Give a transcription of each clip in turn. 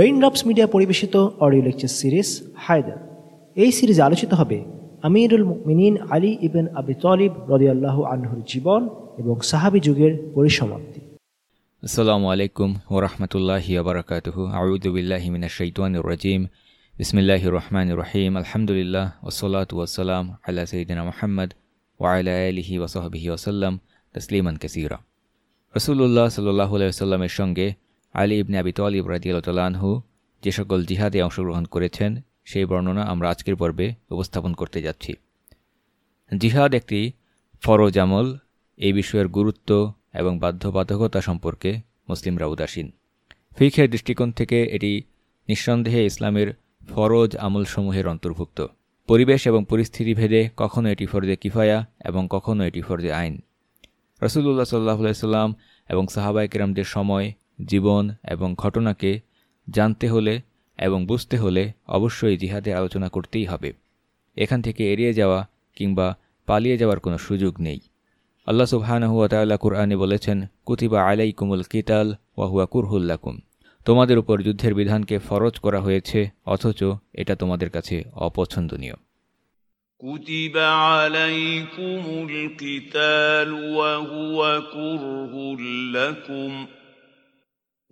Raindrops media পরিবেশিত audio lecture series Haider এই সিরিজে আলোচিত হবে আমিরুল মিনীন আলী ইবেন আবি তলিব রদিয়াল্লাহ আনহুর জীবন এবং সাহাবি যুগের পরিসমাপ্তি। আসসালামু আলাইকুম ওরহমতুল্লাহি আবরকাতহ আউদুবিল্লাহি মিনা শৈতানুর রাজিম। বিসমিল্লাহ রহমান রহিম। আলহামদুলিল্লাহ ওসলাত ওয়াসালাম আল্লাহ সঈদিনা মোহাম্মদ ওয়াইলা আলহি ওসহবিহি ওসাল্লাম তসলিমান কাসিরা। রসুল্লাহ সাল্লাহ সাল্লামের সঙ্গে আলী ইবনে আবি তলিব রাজিয়ালতালাহু যে সকল জিহাদে অংশগ্রহণ করেছেন, সেই বর্ণনা আমরা আজকের পর্বে উপস্থাপন করতে যাচ্ছি। জিহাদ একটি ফরজ আমল, এই বিষয়ের গুরুত্ব এবং বাধ্যবাধকতা সম্পর্কে মুসলিমরা উদাসীন। ফিখের দৃষ্টিকোণ থেকে এটি নিঃসন্দেহে ইসলামের ফরজ আমলসমূহের অন্তর্ভুক্ত। পরিবেশ এবং পরিস্থিতি ভেদে কখনও এটি ফরজে কিফায়া এবং কখনও এটি ফরজে আইন। রসুল্লাহ সাল্লাহ সাল্লাম এবং সাহাবাই কেরামদের সময় জীবন এবং ঘটনাকে জানতে হলে এবং বুঝতে হলে অবশ্যই জিহাদে আলোচনা করতেই হবে এখান থেকে এড়িয়ে যাওয়া কিংবা পালিয়ে যাওয়ার কোনো সুযোগ নেই আল্লাহ সুবহানাহুয়া কুরআনে বলেছেন কুতিবা আলাই কুমুল কিতাল ওয়াহুয়া কুরহুল্লাকুম তোমাদের উপর যুদ্ধের বিধানকে ফরজ করা হয়েছে অথচ এটা তোমাদের কাছে অপছন্দনীয় كتب عليكم القتال وهو كره لكم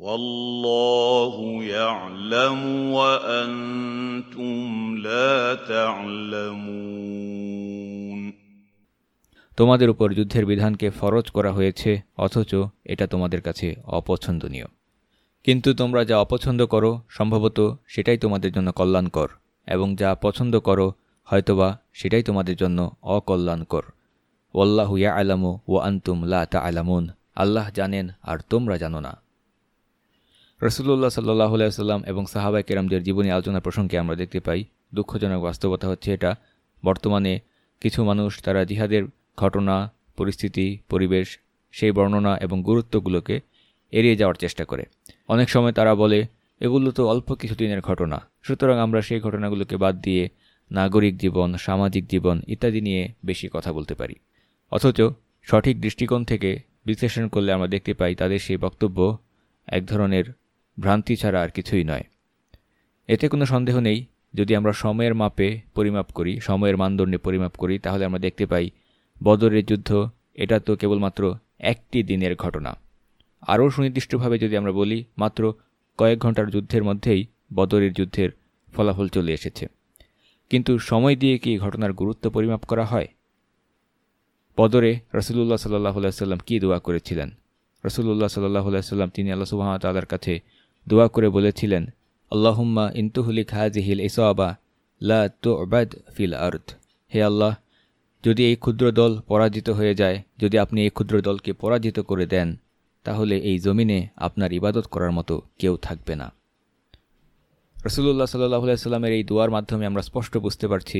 والله يعلم وأنتم لا تعلمون তোমাদের উপর যুদ্ধের বিধানকে ফরজ করা হয়েছে অথচ এটা তোমাদের কাছে অপছন্দনীয় কিন্তু তোমরা যা অপছন্দ করো সম্ভবত সেটাই তোমাদের জন্য কল্যাণকর এবং যা পছন্দ করো হয়তোবা সেটাই তোমাদের জন্য অকল্যাণকর ওল্লাহু ইয়া আলামু ও আন্তুম লা তা আলামুন আল্লাহ জানেন আর তোমরা জানো না রসুল্লাহ সাল্লাহ সাল্লাম এবং সাহাবাই কেরামদের জীবনী আলোচনা প্রসঙ্গে আমরা দেখতে পাই, দুঃখজনক বাস্তবতা হচ্ছে এটা। বর্তমানে কিছু মানুষ তারা জিহাদের ঘটনা, পরিস্থিতি, পরিবেশ, সেই বর্ণনা এবং গুরুত্বগুলোকে এড়িয়ে যাওয়ার চেষ্টা করে। অনেক সময় তারা বলে, এগুলো তো অল্প কিছুদিনের ঘটনা। সুতরাং আমরা সেই ঘটনাগুলোকে বাদ দিয়ে নাগরিক জীবন, সামাজিক জীবন ইত্যাদি নিয়ে বেশি কথা বলতে পারি। অথচ সঠিক দৃষ্টিকোণ থেকে বিশ্লেষণ করলে আমরা দেখতে পাই, তাদের সেই বক্তব্য এক ধরনের ভ্রান্তি ছাড়া আর কিছুই নয়। এতে কোনো সন্দেহ নেই, যদি আমরা সময়ের মাপে পরিমাপ করি, সময়ের মানদণ্ডে পরিমাপ করি, তাহলে আমরা দেখতে পাই, বদরের যুদ্ধ, এটা তো কেবলমাত্র একটি দিনের ঘটনা। আরও সুনির্দিষ্টভাবে যদি আমরা বলি, মাত্র কয়েক ঘণ্টার যুদ্ধের মধ্যেই বদরের যুদ্ধের ফলাফল চলে এসেছে। কিন্তু সময় দিয়ে কি ঘটনার গুরুত্ব পরিমাপ করা হয়? বদরে রসুল্লাহ সাল্লাহ সাল্লাম কী দোয়া করেছিলেন? রসুল্লাহ সাল্লাহ সাল্লাম তিনি আল্লাহ সুহামতাল্লার কাছে দোয়া করে বলেছিলেন, আল্লাহুম্মা ইন্তুহুলিক হাজিহিল ইসাবা, লা তুবাদ ফিল আর্থ হে আল্লাহ, যদি এই ক্ষুদ্র দল পরাজিত হয়ে যায়, যদি আপনি এই ক্ষুদ্র দলকে পরাজিত করে দেন, তাহলে এই জমিনে আপনার ইবাদত করার মতো কেউ থাকবে না। রসুল্লাহ সাল্লাহ সাল্লামের এই দোয়ার মাধ্যমে আমরা স্পষ্ট বুঝতে পারছি,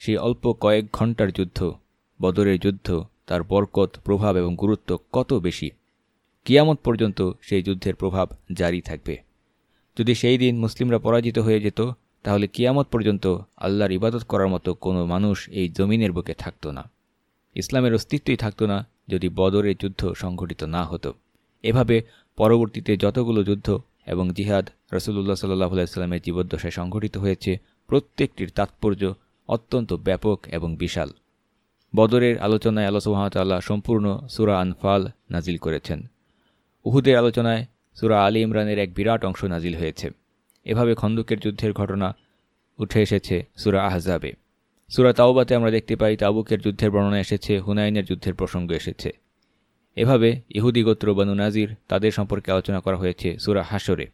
সেই অল্প কয়েক ঘণ্টার যুদ্ধ, বদরের যুদ্ধ, তার বরকত, প্রভাব এবং গুরুত্ব কত বেশি। কিয়ামত পর্যন্ত সেই যুদ্ধের প্রভাব জারি থাকবে। যদি সেই দিন মুসলিমরা পরাজিত হয়ে যেত, তাহলে কিয়ামত পর্যন্ত আল্লাহর ইবাদত করার মতো কোনো মানুষ এই জমিনের বুকে থাকত না। ইসলামের অস্তিত্বই থাকত না যদি বদরের যুদ্ধ সংঘটিত না হতো। এভাবে পরবর্তীতে যতগুলো যুদ্ধ এবং জিহাদ রসুল্লাহ সাল্লাহ জীবদ্দশায় সংঘটিত হয়েছে, প্রত্যেকটির তাৎপর্য অত্যন্ত ব্যাপক এবং বিশাল। বদরের আলোচনায় আল্লাহ সুহামতাল্লাহ সম্পূর্ণ সুরা আনফাল নাজিল করেছেন। উহুদের আলোচনায় সুরা আলী ইমরানের এক বিরাট অংশ নাজিল হয়েছে। এভাবে খন্দুকের যুদ্ধের ঘটনা উঠে এসেছে সুরা আহজাবে। সুরা তাওবাতে আমরা দেখতে পাই তাবুকের যুদ্ধের বর্ণনা এসেছে, হুনাইনের যুদ্ধের প্রসঙ্গ এসেছে। এভাবে ইহুদি গোত্র বানু নাজির তাদের সম্পর্কে আলোচনা করা হয়েছে সুরা হাসরে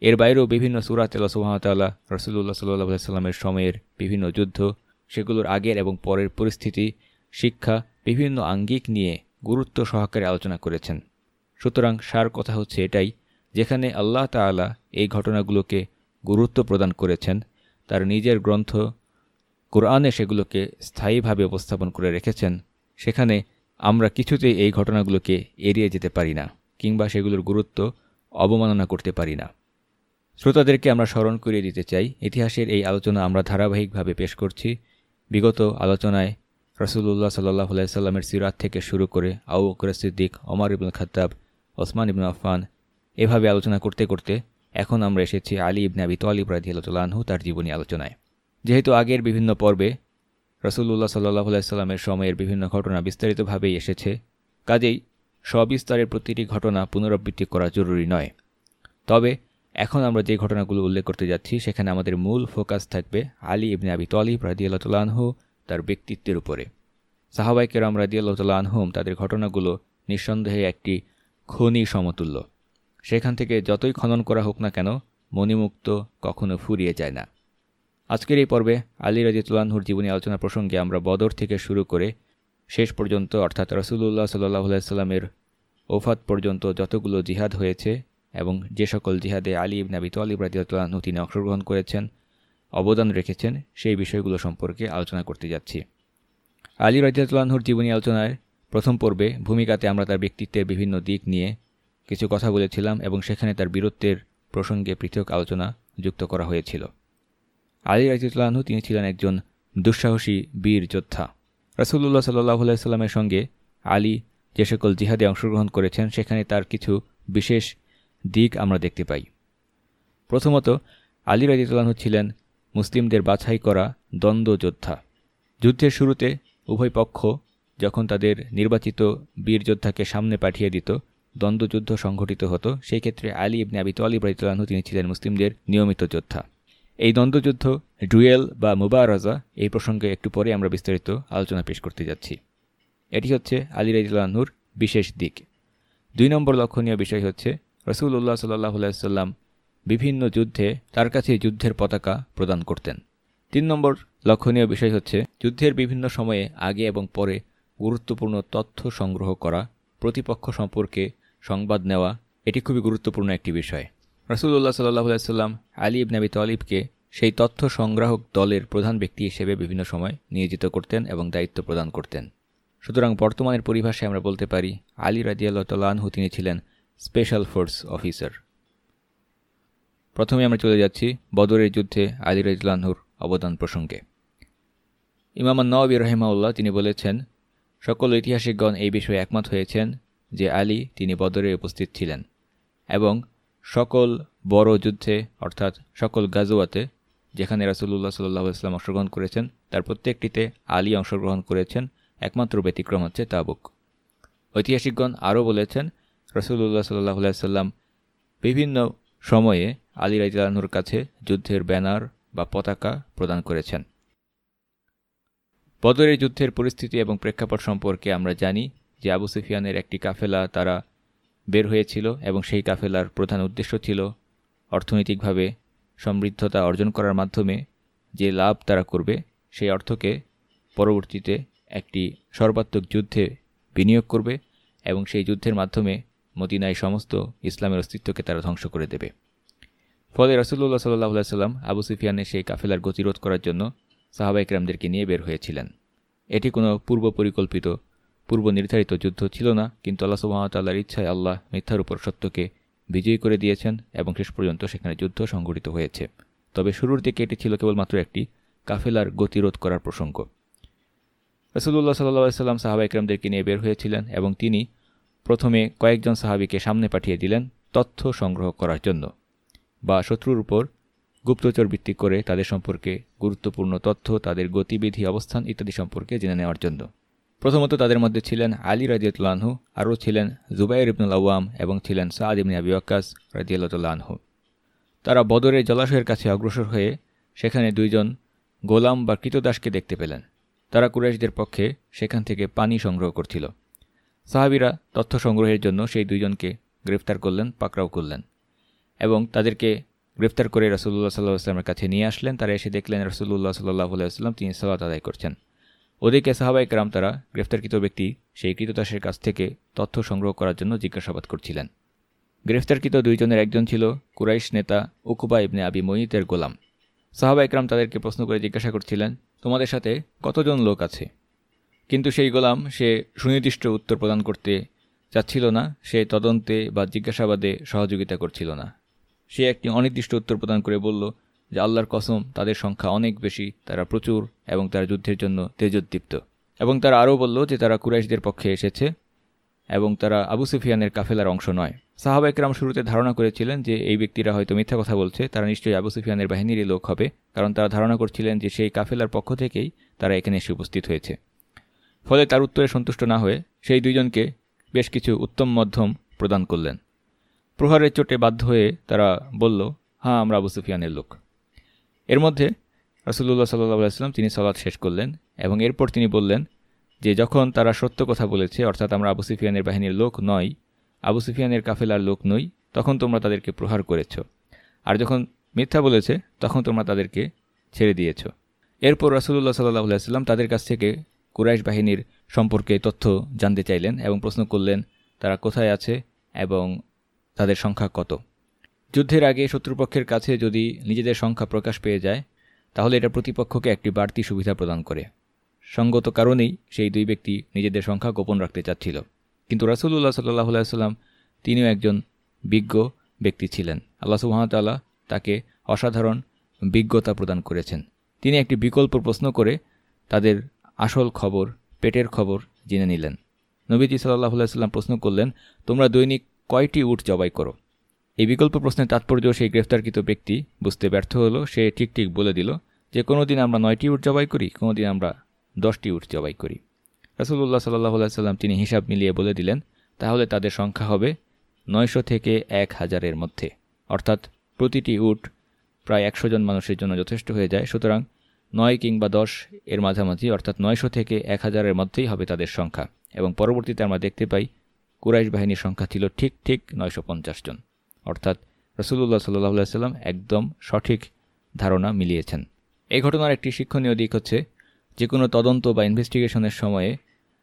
এর বাইরেও বিভিন্ন সুরা তেলা সুহামতাল্লাহ রসুল্লাহ সাল্লাহ সাল্লামের সময়ের বিভিন্ন যুদ্ধ, সেগুলোর আগের এবং পরের পরিস্থিতি, শিক্ষা, বিভিন্ন আঙ্গিক নিয়ে গুরুত্ব সহকারে আলোচনা করেছেন। সুতরাং সার কথা হচ্ছে এটাই, যেখানে আল্লাহ তালা এই ঘটনাগুলোকে গুরুত্ব প্রদান করেছেন, তার নিজের গ্রন্থ কোরআনে সেগুলোকে স্থায়ীভাবে উপস্থাপন করে রেখেছেন, সেখানে আমরা কিছুতেই এই ঘটনাগুলোকে এড়িয়ে যেতে পারি না, কিংবা সেগুলোর গুরুত্ব অবমাননা করতে পারি না। শ্রোতাদেরকে আমরা স্মরণ করিয়ে দিতে চাই, ইতিহাসের এই আলোচনা আমরা ধারাবাহিকভাবে পেশ করছি। বিগত আলোচনায় রসুল্লাহ সাল্লাহ সাল্লামের সিরাত থেকে শুরু করে আউ বকর সিদ্দিক অমর ইবুল খত্তাব ওসমান ইবন আফান এভাবে আলোচনা করতে করতে এখন আমরা এসেছি আলী ইবনে আবি তোয়ালিব রাজিয়ালতুল্লাহু তার জীবনী আলোচনায়। যেহেতু আগের বিভিন্ন পর্বে রসুল্লাহ সাল্লাহ সাল্লামের সময়ের বিভিন্ন ঘটনা বিস্তারিতভাবেই এসেছে, কাজেই সবিস্তারের প্রতিটি ঘটনা পুনরাবৃত্তি করা জরুরি নয়। তবে এখন আমরা যে ঘটনাগুলো উল্লেখ করতে যাচ্ছি, সেখানে আমাদের মূল ফোকাস থাকবে আলী ইবনে আবি তলিব রাজিয়ালতুল্লাহু তার ব্যক্তিত্বের উপরে। সাহাবাইকেরাম রাজিয়াল্লাহ আনহুম তাদের ঘটনাগুলো নিঃসন্দেহে একটি খনি সমতুল্য। সেখান থেকে যতই খনন করা হোক না কেন, মণিমুক্ত কখনো ফুরিয়ে যায় না। আজকের এই পর্বে আলী রাজিতুল্লাহুর জীবনী আলোচনা প্রসঙ্গে আমরা বদর থেকে শুরু করে শেষ পর্যন্ত, অর্থাৎ রসুল্লাহ সাল্লাহ সাল্লামের ওফাত পর্যন্ত যতগুলো জিহাদ হয়েছে এবং যে সকল জিহাদে আলী ইবনে আবি তালিব রাজিউল্লাহনু তিনি অংশগ্রহণ করেছেন, অবদান রেখেছেন, সেই বিষয়গুলো সম্পর্কে আলোচনা করতে যাচ্ছি। আলী রাজিউল্লাহর জীবনী আলোচনায় প্রথম পর্বে ভূমিকাতে আমরা তার ব্যক্তিত্বের বিভিন্ন দিক নিয়ে কিছু কথা বলেছিলাম এবং সেখানে তার বীরত্বের প্রসঙ্গে পৃথক আলোচনা যুক্ত করা হয়েছিল। আলী রাজিউল্লাহনু তিনি ছিলেন একজন দুঃসাহসী বীর যোদ্ধা। রাসুল্লাহ সাল্লাহ সাল্লামের সঙ্গে আলী যে সকল জিহাদে অংশগ্রহণ করেছেন, সেখানে তার কিছু বিশেষ দিক আমরা দেখতে পাই। প্রথমত, আলী রাজিতুল্লাহ ছিলেন মুসলিমদের বাছাই করা দ্বন্দ্ব যোদ্ধা। যুদ্ধের শুরুতে উভয় পক্ষ যখন তাদের নির্বাচিত বীর যোদ্ধাকে সামনে পাঠিয়ে দিত, দ্বন্দ্বযুদ্ধ সংঘটিত হতো সেই ক্ষেত্রে আলী ইবনে আবি তোয়ালিব রাজিতুল্লাহ তিনি ছিলেন মুসলিমদের নিয়মিত যোদ্ধা। এই দ্বন্দ্বযুদ্ধ, ডুয়েল বা মুবারাজা, এই প্রসঙ্গে একটু পরে আমরা বিস্তারিত আলোচনা পেশ করতে যাচ্ছি। এটি হচ্ছে আলী রাজিউল্লাহনুর বিশেষ দিক। দুই নম্বর লক্ষণীয় বিষয় হচ্ছে রসুল্লাহ সাল্লাহ সাল্লাম বিভিন্ন যুদ্ধে তার কাছে যুদ্ধের পতাকা প্রদান করতেন। তিন নম্বর লক্ষণীয় বিষয় হচ্ছে, যুদ্ধের বিভিন্ন সময়ে আগে এবং পরে গুরুত্বপূর্ণ তথ্য সংগ্রহ করা, প্রতিপক্ষ সম্পর্কে সংবাদ নেওয়া, এটি খুবই গুরুত্বপূর্ণ একটি বিষয়। রসুল্লাহ সাল্লাহ সাল্লাম আলী ইবনাবি তলিবকে সেই তথ্য সংগ্রাহক দলের প্রধান ব্যক্তি হিসেবে বিভিন্ন সময় নিয়োজিত করতেন এবং দায়িত্ব প্রদান করতেন। সুতরাং বর্তমানের পরিভাষায় আমরা বলতে পারি, আলী রাজিয়াল্লাহ তাল্লাহু তিনি ছিলেন স্পেশাল ফোর্স অফিসার প্রথমে আমরা চলে যাচ্ছি বদরের যুদ্ধে আলী রাজলানহুর অবদান প্রসঙ্গে। ইমাম নওয়াবি রহেমাউল্লাহ তিনি বলেছেন সকল ঐতিহাসিকগণ এই বিষয়ে একমত হয়েছেন যে আলী তিনি বদরে উপস্থিত ছিলেন এবং সকল বড় যুদ্ধে, অর্থাৎ সকল গাজোয়াতে যেখানে রাসুল্লাহ সাল্লাহ ইসলাম অংশগ্রহণ করেছেন, তার প্রত্যেকটিতে আলী অংশগ্রহণ করেছেন, একমাত্র ব্যতিক্রম হচ্ছে তাবুক। ঐতিহাসিকগণ আরও বলেছেন রসুল্লাহ সাল্লাহ সাল্লাম বিভিন্ন সময়ে আলী রাইজালানুর কাছে যুদ্ধের ব্যানার বা পতাকা প্রদান করেছেন। বদরের যুদ্ধের পরিস্থিতি এবং প্রেক্ষাপট সম্পর্কে আমরা জানি যে আবু সুফিয়ানের একটি কাফেলা তারা বের হয়েছিল এবং সেই কাফেলার প্রধান উদ্দেশ্য ছিল অর্থনৈতিকভাবে সমৃদ্ধতা অর্জন করার মাধ্যমে যে লাভ তারা করবে, সেই অর্থকে পরবর্তীতে একটি সর্বাত্মক যুদ্ধে বিনিয়োগ করবে এবং সেই যুদ্ধের মাধ্যমে মদিনায় সমস্ত ইসলামের অস্তিত্বকে তারা ধ্বংস করে দেবে। ফলে রসুল্লাহ সাল্লাহ সাল্লাম আবু সুফিয়ানের সেই কাফেলার গতিরোধ করার জন্য সাহাবা ইকরামদেরকে নিয়ে বের হয়েছিলেন। এটি কোনো পূর্ব পরিকল্পিত পূর্ব নির্ধারিত যুদ্ধ ছিল না, কিন্তু আল্লাহ সুহামতাল্লাহর ইচ্ছায় আল্লাহ মিথ্যার উপর সত্যকে বিজয়ী করে দিয়েছেন এবং শেষ পর্যন্ত সেখানে যুদ্ধ সংঘটিত হয়েছে। তবে শুরুর দিকে এটি ছিল কেবলমাত্র একটি কাফেলার গতিরোধ করার প্রসঙ্গ। রসুল্লাহ সাল্লাহ সাল্লাম সাহাবা ইকরামদেরকে নিয়ে বের হয়েছিলেন এবং তিনি প্রথমে কয়েকজন সাহাবিকে সামনে পাঠিয়ে দিলেন তথ্য সংগ্রহ করার জন্য বা শত্রুর উপর গুপ্তচর ভিত্তি করে তাদের সম্পর্কে গুরুত্বপূর্ণ তথ্য, তাদের গতিবিধি, অবস্থান ইত্যাদি সম্পর্কে জেনে নেওয়ার জন্য। প্রথমত তাদের মধ্যে ছিলেন আলী রাজিউল্লাহু আরও ছিলেন জুবাইর ইবনুল আওয়াম এবং ছিলেন সাদ ইবনে আবি আকাস রাজিউল্লাহু তারা বদরের জলাশয়ের কাছে অগ্রসর হয়ে সেখানে দুইজন গোলাম বা কৃতদাসকে দেখতে পেলেন। তারা কুরাইশদের পক্ষে সেখান থেকে পানি সংগ্রহ করছিল। সাহাবিরা তথ্য সংগ্রহের জন্য সেই দুইজনকে গ্রেফতার করলেন, পাকড়াও করলেন এবং তাদেরকে গ্রেফতার করে রসুল্লাহ সাল্লাহ আসলামের কাছে নিয়ে আসলেন, তারা এসে দেখলেন রসুল্লাহ সাল্লাহ আলাইস্লাম তিনি সালাত আদায় করছেন। ওদিকে সাহাবাই কারাম তারা গ্রেফতারকৃত ব্যক্তি সেই কৃতদাসের কাছ থেকে তথ্য সংগ্রহ করার জন্য জিজ্ঞাসাবাদ করছিলেন। গ্রেফতারকৃত দুইজনের একজন ছিল কুরাইশ নেতা উকুবা ইবনে আবি মঈতের গোলাম। সাহাবা ইকরাম তাদেরকে প্রশ্ন করে জিজ্ঞাসা করছিলেন, তোমাদের সাথে কতজন লোক আছে? কিন্তু সেই গোলাম, সে সুনির্দিষ্ট উত্তর প্রদান করতে চাচ্ছিল না, সে তদন্তে বা জিজ্ঞাসাবাদে সহযোগিতা করছিল না। সে একটি অনির্দিষ্ট উত্তর প্রদান করে বলল যে আল্লাহর কসম, তাদের সংখ্যা অনেক বেশি, তারা প্রচুর এবং তারা যুদ্ধের জন্য তেজোদ্দীপ্ত। এবং তারা আরও বলল যে তারা কুরাইশদের পক্ষে এসেছে এবং তারা আবু সুফিয়ানের কাফেলার অংশ নয়। সাহাবা একরাম শুরুতে ধারণা করেছিলেন যে এই ব্যক্তিরা হয়তো মিথ্যা কথা বলছে, তারা নিশ্চয়ই আবু সুফিয়ানের বাহিনীরই লোক হবে, কারণ তারা ধারণা করছিলেন যে সেই কাফেলার পক্ষ থেকেই তারা এখানে এসে উপস্থিত হয়েছে। ফলে তার উত্তরে সন্তুষ্ট না হয়ে সেই দুইজনকে বেশ কিছু উত্তম মধ্যম প্রদান করলেন। প্রহারের চোটে বাধ্য হয়ে তারা বলল হ্যাঁ আমরা আবু সুফিয়ানের লোক। এর মধ্যে রাসুল্লাহ সাল্লাহ তিনি সলাৎ শেষ করলেন এবং এরপর তিনি বললেন যে, যখন তারা সত্য কথা বলেছে, অর্থাৎ আমরা আবু সুফিয়ানের বাহিনীর লোক নয় আবু সুফিয়ানের কাফেলার লোক নই, তখন তোমরা তাদেরকে প্রহার করেছ। আর যখন মিথ্যা বলেছে, তখন তোমরা তাদেরকে ছেড়ে দিয়েছ। এরপর রাসুল্লাহ সাল্লাহ সাল্লাম তাদের কাছ থেকে কুরাইশ বাহিনীর সম্পর্কে তথ্য জানতে চাইলেন এবং প্রশ্ন করলেন, তারা কোথায় আছে এবং তাদের সংখ্যা কত? যুদ্ধের আগে শত্রুপক্ষের কাছে যদি নিজেদের সংখ্যা প্রকাশ পেয়ে যায়, তাহলে এটা প্রতিপক্ষকে একটি বাড়তি সুবিধা প্রদান করে। সঙ্গত কারণেই সেই দুই ব্যক্তি নিজেদের সংখ্যা গোপন রাখতে চাচ্ছিল। কিন্তু রাসুল্লাহ সাল্লাহ সাল্লাম তিনিও একজন বিজ্ঞ ব্যক্তি ছিলেন। আল্লাহ সুহামতাল্লাহ তাকে অসাধারণ বিজ্ঞতা প্রদান করেছেন। তিনি একটি বিকল্প প্রশ্ন করে তাদের আসল খবর, পেটের খবর জেনে নিলেন। নবীজি সাল্লাহ সাল্লাম প্রশ্ন করলেন, তোমরা দৈনিক কয়টি উট জবাই করো? এই বিকল্প প্রশ্নের তাৎপর্য সেই গ্রেফতারকৃত ব্যক্তি বুঝতে ব্যর্থ হলো, সে ঠিক ঠিক বলে দিল যে কোনো দিন আমরা নয়টি উট জবাই করি কোনো দিন আমরা দশটি উট জবাই করি। রাসুল্লাহ সাল্লাহ সাল্লাম তিনি হিসাব মিলিয়ে বলে দিলেন, তাহলে তাদের সংখ্যা হবে নয়শো থেকে এক হাজারের মধ্যে। অর্থাৎ প্রতিটি উট প্রায় একশো জন মানুষের জন্য যথেষ্ট হয়ে যায়। সুতরাং নয় কিংবা দশ এর মাঝামাঝি, অর্থাৎ নয়শো থেকে এক হাজারের মধ্যেই হবে তাদের সংখ্যা। এবং পরবর্তীতে আমরা দেখতে পাই কুরাইশ বাহিনীর সংখ্যা ছিল ঠিক ঠিক নয়শো পঞ্চাশ জন। অর্থাৎ রসুল্লাহ সাল্লাহ সাল্লাম একদম সঠিক ধারণা মিলিয়েছেন। এই ঘটনার একটি শিক্ষণীয় দিক হচ্ছে যে কোনো তদন্ত বা ইনভেস্টিগেশনের সময়ে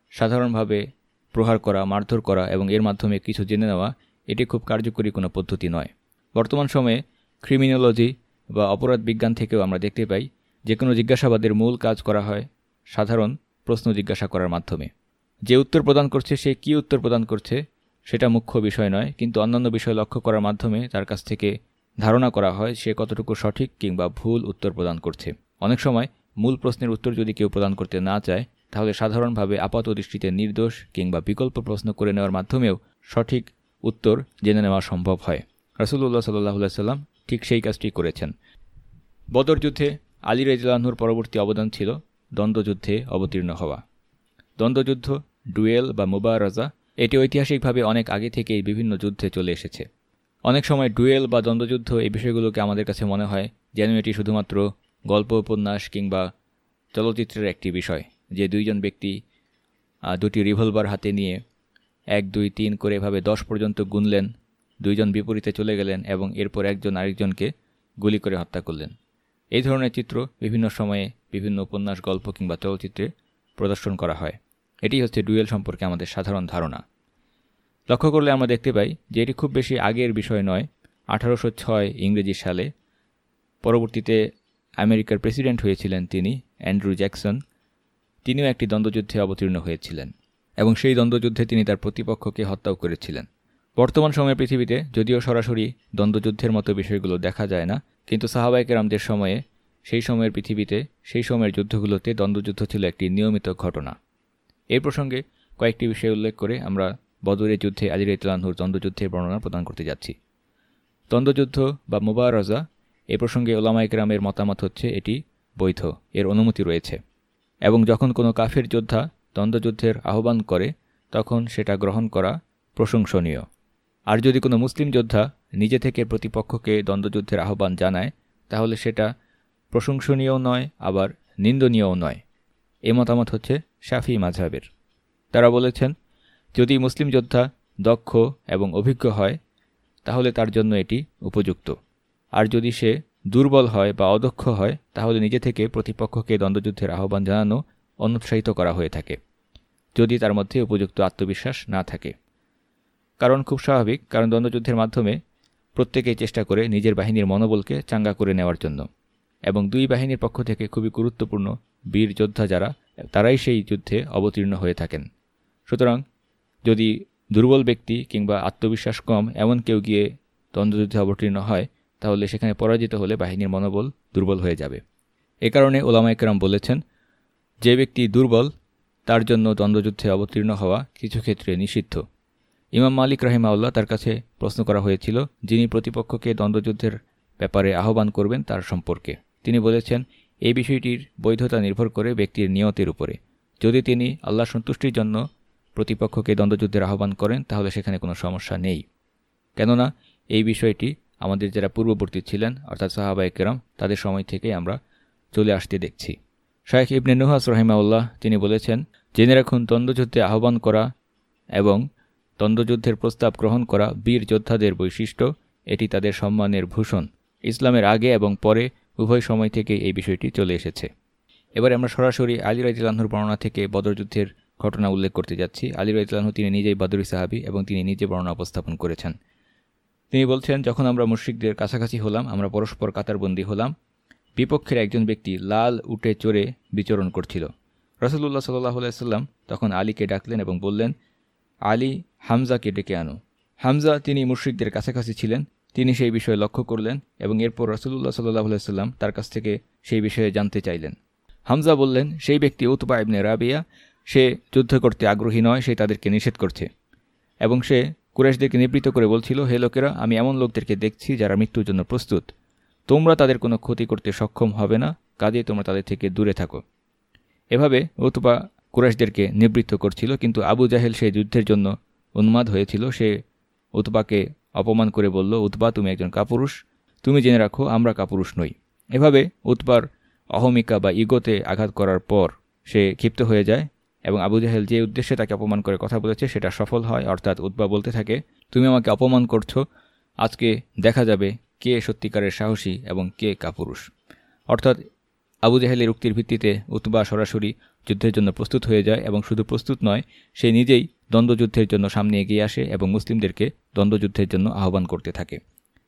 সাধারণভাবে প্রহার করা, মারধর করা এবং এর মাধ্যমে কিছু জেনে নেওয়া, এটি খুব কার্যকরী কোনো পদ্ধতি নয়। বর্তমান সময়ে ক্রিমিনোলজি বা অপরাধ বিজ্ঞান থেকেও আমরা দেখতে পাই যে কোনো জিজ্ঞাসাবাদের মূল কাজ করা হয় সাধারণ প্রশ্ন জিজ্ঞাসা করার মাধ্যমে। যে উত্তর প্রদান করছে, সে কি উত্তর প্রদান করছে, সেটা মুখ্য বিষয় নয়, কিন্তু অন্যান্য বিষয় লক্ষ্য করার মাধ্যমে তার কাছ থেকে ধারণা করা হয় সে কতটুকু সঠিক কিংবা ভুল উত্তর প্রদান করছে। অনেক সময় মূল প্রশ্নের উত্তর যদি কেউ প্রদান করতে না চায়, তাহলে সাধারণভাবে আপাত দৃষ্টিতে নির্দোষ কিংবা বিকল্প প্রশ্ন করে নেওয়ার মাধ্যমেও সঠিক উত্তর জেনে নেওয়া সম্ভব হয়। রসুল্লাহ সাল্লাহ সাল্লাম ঠিক সেই কাজটি করেছেন। বদর যুদ্ধে আলী রেজলাহুর পরবর্তী অবদান ছিল দ্বন্দ্বযুদ্ধে অবতীর্ণ হওয়া। দ্বন্দ্বযুদ্ধ ডুয়েল বা রাজা এটি ঐতিহাসিকভাবে অনেক আগে থেকেই বিভিন্ন যুদ্ধে চলে এসেছে। অনেক সময় ডুয়েল বা দ্বন্দ্বযুদ্ধ এই বিষয়গুলোকে আমাদের কাছে মনে হয় যেন এটি শুধুমাত্র গল্প, উপন্যাস কিংবা চলচ্চিত্রের একটি বিষয়, যে দুইজন ব্যক্তি দুটি রিভলভার হাতে নিয়ে এক, দুই, তিন করে এভাবে দশ পর্যন্ত গুনলেন, দুইজন বিপরীতে চলে গেলেন এবং এরপর একজন আরেকজনকে গুলি করে হত্যা করলেন। এই ধরনের চিত্র বিভিন্ন সময়ে বিভিন্ন উপন্যাস, গল্প কিংবা চলচ্চিত্রে প্রদর্শন করা হয়। এটি হচ্ছে ডুয়েল সম্পর্কে আমাদের সাধারণ ধারণা। লক্ষ্য করলে আমরা দেখতে পাই যে এটি খুব বেশি আগের বিষয় নয়, আঠারোশো ছয় ইংরেজি সালে। পরবর্তীতে আমেরিকার প্রেসিডেন্ট হয়েছিলেন তিনি, অ্যান্ড্রু জ্যাকসন। তিনিও একটি দ্বন্দ্বযুদ্ধে অবতীর্ণ হয়েছিলেন এবং সেই দ্বন্দ্বযুদ্ধে তিনি তার প্রতিপক্ষকে হত্যাও করেছিলেন। বর্তমান সময়ে পৃথিবীতে যদিও সরাসরি দ্বন্দ্বযুদ্ধের মতো বিষয়গুলো দেখা যায় না, কিন্তু সাহাবাইকেরামদের সময়ে, সেই সময়ের পৃথিবীতে, সেই সময়ের যুদ্ধগুলোতে দ্বন্দ্বযুদ্ধ ছিল একটি নিয়মিত ঘটনা। এই প্রসঙ্গে কয়েকটি বিষয় উল্লেখ করে আমরা বদরের যুদ্ধে আদির ইতলানহুর দ্বন্দ্বযুদ্ধের বর্ণনা প্রদান করতে যাচ্ছি। দ্বন্দ্বযুদ্ধ বা মুবারজা, এ প্রসঙ্গে ওলামাইকরামের মতামত হচ্ছে এটি বৈধ, এর অনুমতি রয়েছে। এবং যখন কোনো কাফের যোদ্ধা দ্বন্দ্বযুদ্ধের আহ্বান করে, তখন সেটা গ্রহণ করা প্রশংসনীয়। আর যদি কোনো মুসলিম যোদ্ধা নিজে থেকে প্রতিপক্ষকে দ্বন্দ্বযুদ্ধের আহ্বান জানায়, তাহলে সেটা প্রশংসনীয় নয়, আবার নিন্দনীয়ও নয়। এ মতামত হচ্ছে শাফি মাঝহাবের। তারা বলেছেন, যদি মুসলিম যোদ্ধা দক্ষ এবং অভিজ্ঞ হয়, তাহলে তার জন্য এটি উপযুক্ত। আর যদি সে দুর্বল হয় বা অদক্ষ হয়, তাহলে নিজে থেকে প্রতিপক্ষকে দ্বন্দ্বযুদ্ধের আহ্বান জানানো অনুৎসাহিত করা হয়ে থাকে, যদি তার মধ্যে উপযুক্ত আত্মবিশ্বাস না থাকে। কারণ খুব স্বাভাবিক, কারণ দ্বন্দ্বযুদ্ধের মাধ্যমে প্রত্যেকেই চেষ্টা করে নিজের বাহিনীর মনোবলকে চাঙ্গা করে নেওয়ার জন্য, এবং দুই বাহিনীর পক্ষ থেকে খুবই গুরুত্বপূর্ণ বীর যোদ্ধা যারা, তারাই সেই যুদ্ধে অবতীর্ণ হয়ে থাকেন। সুতরাং যদি দুর্বল ব্যক্তি কিংবা আত্মবিশ্বাস কম এমন কেউ গিয়ে দ্বন্দ্বযুদ্ধে অবতীর্ণ হয়, তাহলে সেখানে পরাজিত হলে বাহিনীর মনোবল দুর্বল হয়ে যাবে। এ কারণে ওলামাইকরাম বলেছেন, যে ব্যক্তি দুর্বল, তার জন্য দ্বন্দ্বযুদ্ধে অবতীর্ণ হওয়া কিছু ক্ষেত্রে নিষিদ্ধ। ইমাম মালিক রাহিমাউল্লাহ তার কাছে প্রশ্ন করা হয়েছিল, যিনি প্রতিপক্ষকে দ্বন্দ্বযুদ্ধের ব্যাপারে আহ্বান করবেন তার সম্পর্কে। তিনি বলেছেন এই বিষয়টির বৈধতা নির্ভর করে ব্যক্তির নিয়তের উপরে। যদি তিনি আল্লাহ সন্তুষ্টির জন্য প্রতিপক্ষকে দ্বন্দ্বযুদ্ধের আহ্বান করেন, তাহলে সেখানে কোনো সমস্যা নেই। কেননা, এই বিষয়টি আমাদের যারা পূর্ববর্তী ছিলেন, অর্থাৎ সাহাবা একরাম তাদের সময় থেকেই আমরা চলে আসতে দেখছি। শাহেখ ইবনে নুহাস রহিমাউল্লাহ তিনি বলেছেন, জেনে রাখুন, দ্বন্দ্বযুদ্ধে আহ্বান করা এবং দ্বন্দ্বযুদ্ধের প্রস্তাব গ্রহণ করা বীর যোদ্ধাদের বৈশিষ্ট্য, এটি তাদের সম্মানের ভূষণ। ইসলামের আগে এবং পরে উভয় সময় থেকে এই বিষয়টি চলে এসেছে। এবারে আমরা সরাসরি আলী রাইতুল্লাহর বর্ণনা থেকে বদরযুদ্ধের ঘটনা উল্লেখ করতে যাচ্ছি। আলী রাইতুল্লাহ তিনি নিজেই বাদুরি সাহাবি এবং তিনি নিজে বর্ণনা উপস্থাপন করেছেন। তিনি বলছেন, যখন আমরা মুশ্রিকদের কাছাকাছি হলাম, আমরা পরস্পর কাতারবন্দি হলাম। বিপক্ষের একজন ব্যক্তি লাল উটে চড়ে বিচরণ করছিল। রসুল্লাহ সাল্লাহ সাল্লাম তখন আলীকে ডাকলেন এবং বললেন, আলী হামজাকে ডেকে আনো। হামজা, তিনি মুশ্রিকদের কাছাকাছি ছিলেন। তিনি সেই বিষয়ে লক্ষ্য করলেন এবং এরপর রসুল্লাহ সাল্লাহ সাল্লাম তার কাছ থেকে সেই বিষয়ে জানতে চাইলেন। হামজা বললেন, সেই ব্যক্তি উতবা ইবনে রাবিয়া, সে যুদ্ধ করতে আগ্রহী নয়, সে তাদেরকে নিষেধ করছে। এবং সে কুরেশদেরকে নিবৃত্ত করে বলছিল, হে লোকেরা, আমি এমন লোকদেরকে দেখছি যারা মৃত্যুর জন্য প্রস্তুত। তোমরা তাদের কোনো ক্ষতি করতে সক্ষম হবে না কাজে তোমরা তাদের থেকে দূরে থাকো। এভাবে উতবা কুরেশদেরকে নিবৃত্ত করছিল, কিন্তু আবু জাহেল সেই যুদ্ধের জন্য উন্মাদ হয়েছিল। সে উতবাকে অপমান করে বলল, উতবা, তুমি একজন কাপুরুষ। তুমি জেনে রাখো, আমরা কাপুরুষ নই। এভাবে উতবার অহমিকা বা ইগোতে আঘাত করার পর সে ক্ষিপ্ত হয়ে যায় এবং আবু জাহেল যে উদ্দেশ্যে তাকে অপমান করে কথা বলেছে সেটা সফল হয়। অর্থাৎ উদ্বা বলতে থাকে, তুমি আমাকে অপমান করছ। আজকে দেখা যাবে কে সত্যিকারের সাহসী এবং কে কাপুরুষ। অর্থাৎ আবু জাহেলের উক্তির ভিত্তিতে উতবা সরাসরি যুদ্ধের জন্য প্রস্তুত হয়ে যায় এবং শুধু প্রস্তুত নয়, সে নিজেই দ্বন্দ্বযুদ্ধের জন্য সামনে এগিয়ে আসে এবং মুসলিমদেরকে দ্বন্দ্বযুদ্ধের জন্য আহ্বান করতে থাকে।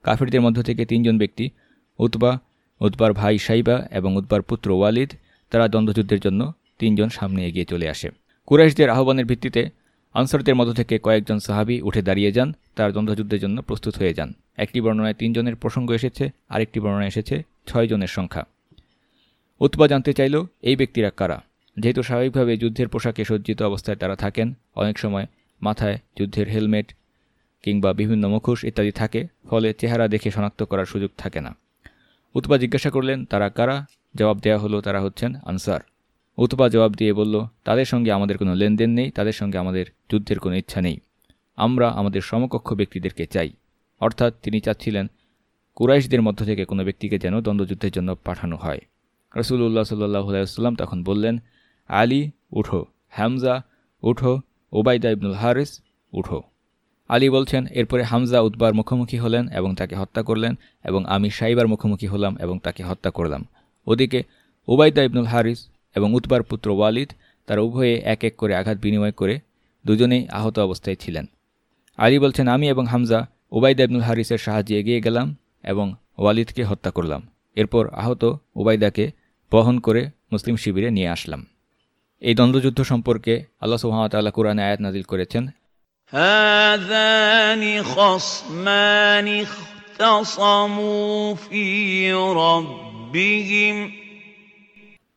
কাফিরদের মধ্য থেকে তিনজন ব্যক্তি, উতবা উদ্বার ভাই সাইবা এবং উদ্বার পুত্র ওয়ালিদ, তারা দ্বন্দ্বযুদ্ধের জন্য তিনজন সামনে এগিয়ে চলে আসে। কুরাইশদের আহ্বানের ভিত্তিতে আনসারদের মধ্য থেকে কয়েকজন সাহাবি উঠে দাঁড়িয়ে যান, তারা দ্বন্দ্বযুদ্ধের জন্য প্রস্তুত হয়ে যান। একটি বর্ণনায় তিনজনের প্রসঙ্গ এসেছে, আরেকটি বর্ণনায় এসেছে ছয় জনের সংখ্যা। উৎপা জানতে চাইল, এই ব্যক্তিরা কারা? যেহেতু স্বাভাবিকভাবে যুদ্ধের পোশাকে সজ্জিত অবস্থায় তারা থাকেন, অনেক সময় মাথায় যুদ্ধের হেলমেট কিংবা বিভিন্ন মুখোশ ইত্যাদি থাকে, ফলে চেহারা দেখে শনাক্ত করার সুযোগ থাকে না। উৎপা জিজ্ঞাসা করলেন, তারা কারা? জবাব দেওয়া হলো, তারা হচ্ছেন আনসার। উতবা জবাব দিয়ে বলল, তাদের সঙ্গে আমাদের কোনো লেনদেন নেই, তাদের সঙ্গে আমাদের যুদ্ধের কোনো ইচ্ছা নেই। আমরা আমাদের সমকক্ষ ব্যক্তিদেরকে চাই। অর্থাৎ তিনি চাচ্ছিলেন, কুরাইশদের মধ্য থেকে কোনো ব্যক্তিকে যেন দ্বন্দ্বযুদ্ধের জন্য পাঠানো হয়। রসুল্লাহ সাল্লাহ আলাইসাল্লাম তখন বললেন আলী, উঠো। হামজা, উঠো। ওবায়দা ইবনুল হারিস, উঠো। আলী বলছেন, এরপরে হামজা উদ্বার মুখোমুখি হলেন এবং তাকে হত্যা করলেন এবং আমি সাইবার মুখোমুখি হলাম এবং তাকে হত্যা করলাম। ওদিকে ওবায়দা ইবনুল হারিস এবং উতবার পুত্র ওয়ালিদ, তারা উভয়ে এক এক করে আঘাত বিনিময় করে দুজনেই আহত অবস্থায় ছিলেন। আলী বলছেন, আমি এবং হামজা ওবায়দা ইবনুল হারিসের সাহায্যে এগিয়ে গেলাম এবং ওয়ালিদকে হত্যা করলাম। এরপর আহত ওবায়দাকে বহন করে মুসলিম শিবিরে নিয়ে আসলাম। এই দ্বন্দ্বযুদ্ধ সম্পর্কে আল্লাহ সুহামতাল্লাহ কোরআনে আয়াত নাজিল করেছেন।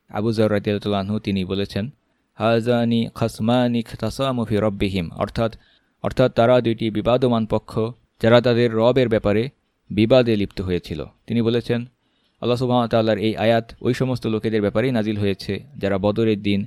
আবু জরাতিল্লাহু তিনি বলেছেন হাজানি খাসমানি খতাসামফি রব্বিহিম। অর্থাৎ অর্থাৎ তারা দুইটি বিবাদমান পক্ষ যারা তাদের রবের ব্যাপারে বিবাদে লিপ্ত হয়েছিল। তিনি বলেছেন আল্লাহ সুবাহতাল্লাহর এই আয়াত ওই সমস্ত লোকেদের ব্যাপারেই নাজিল হয়েছে যারা বদরের দিন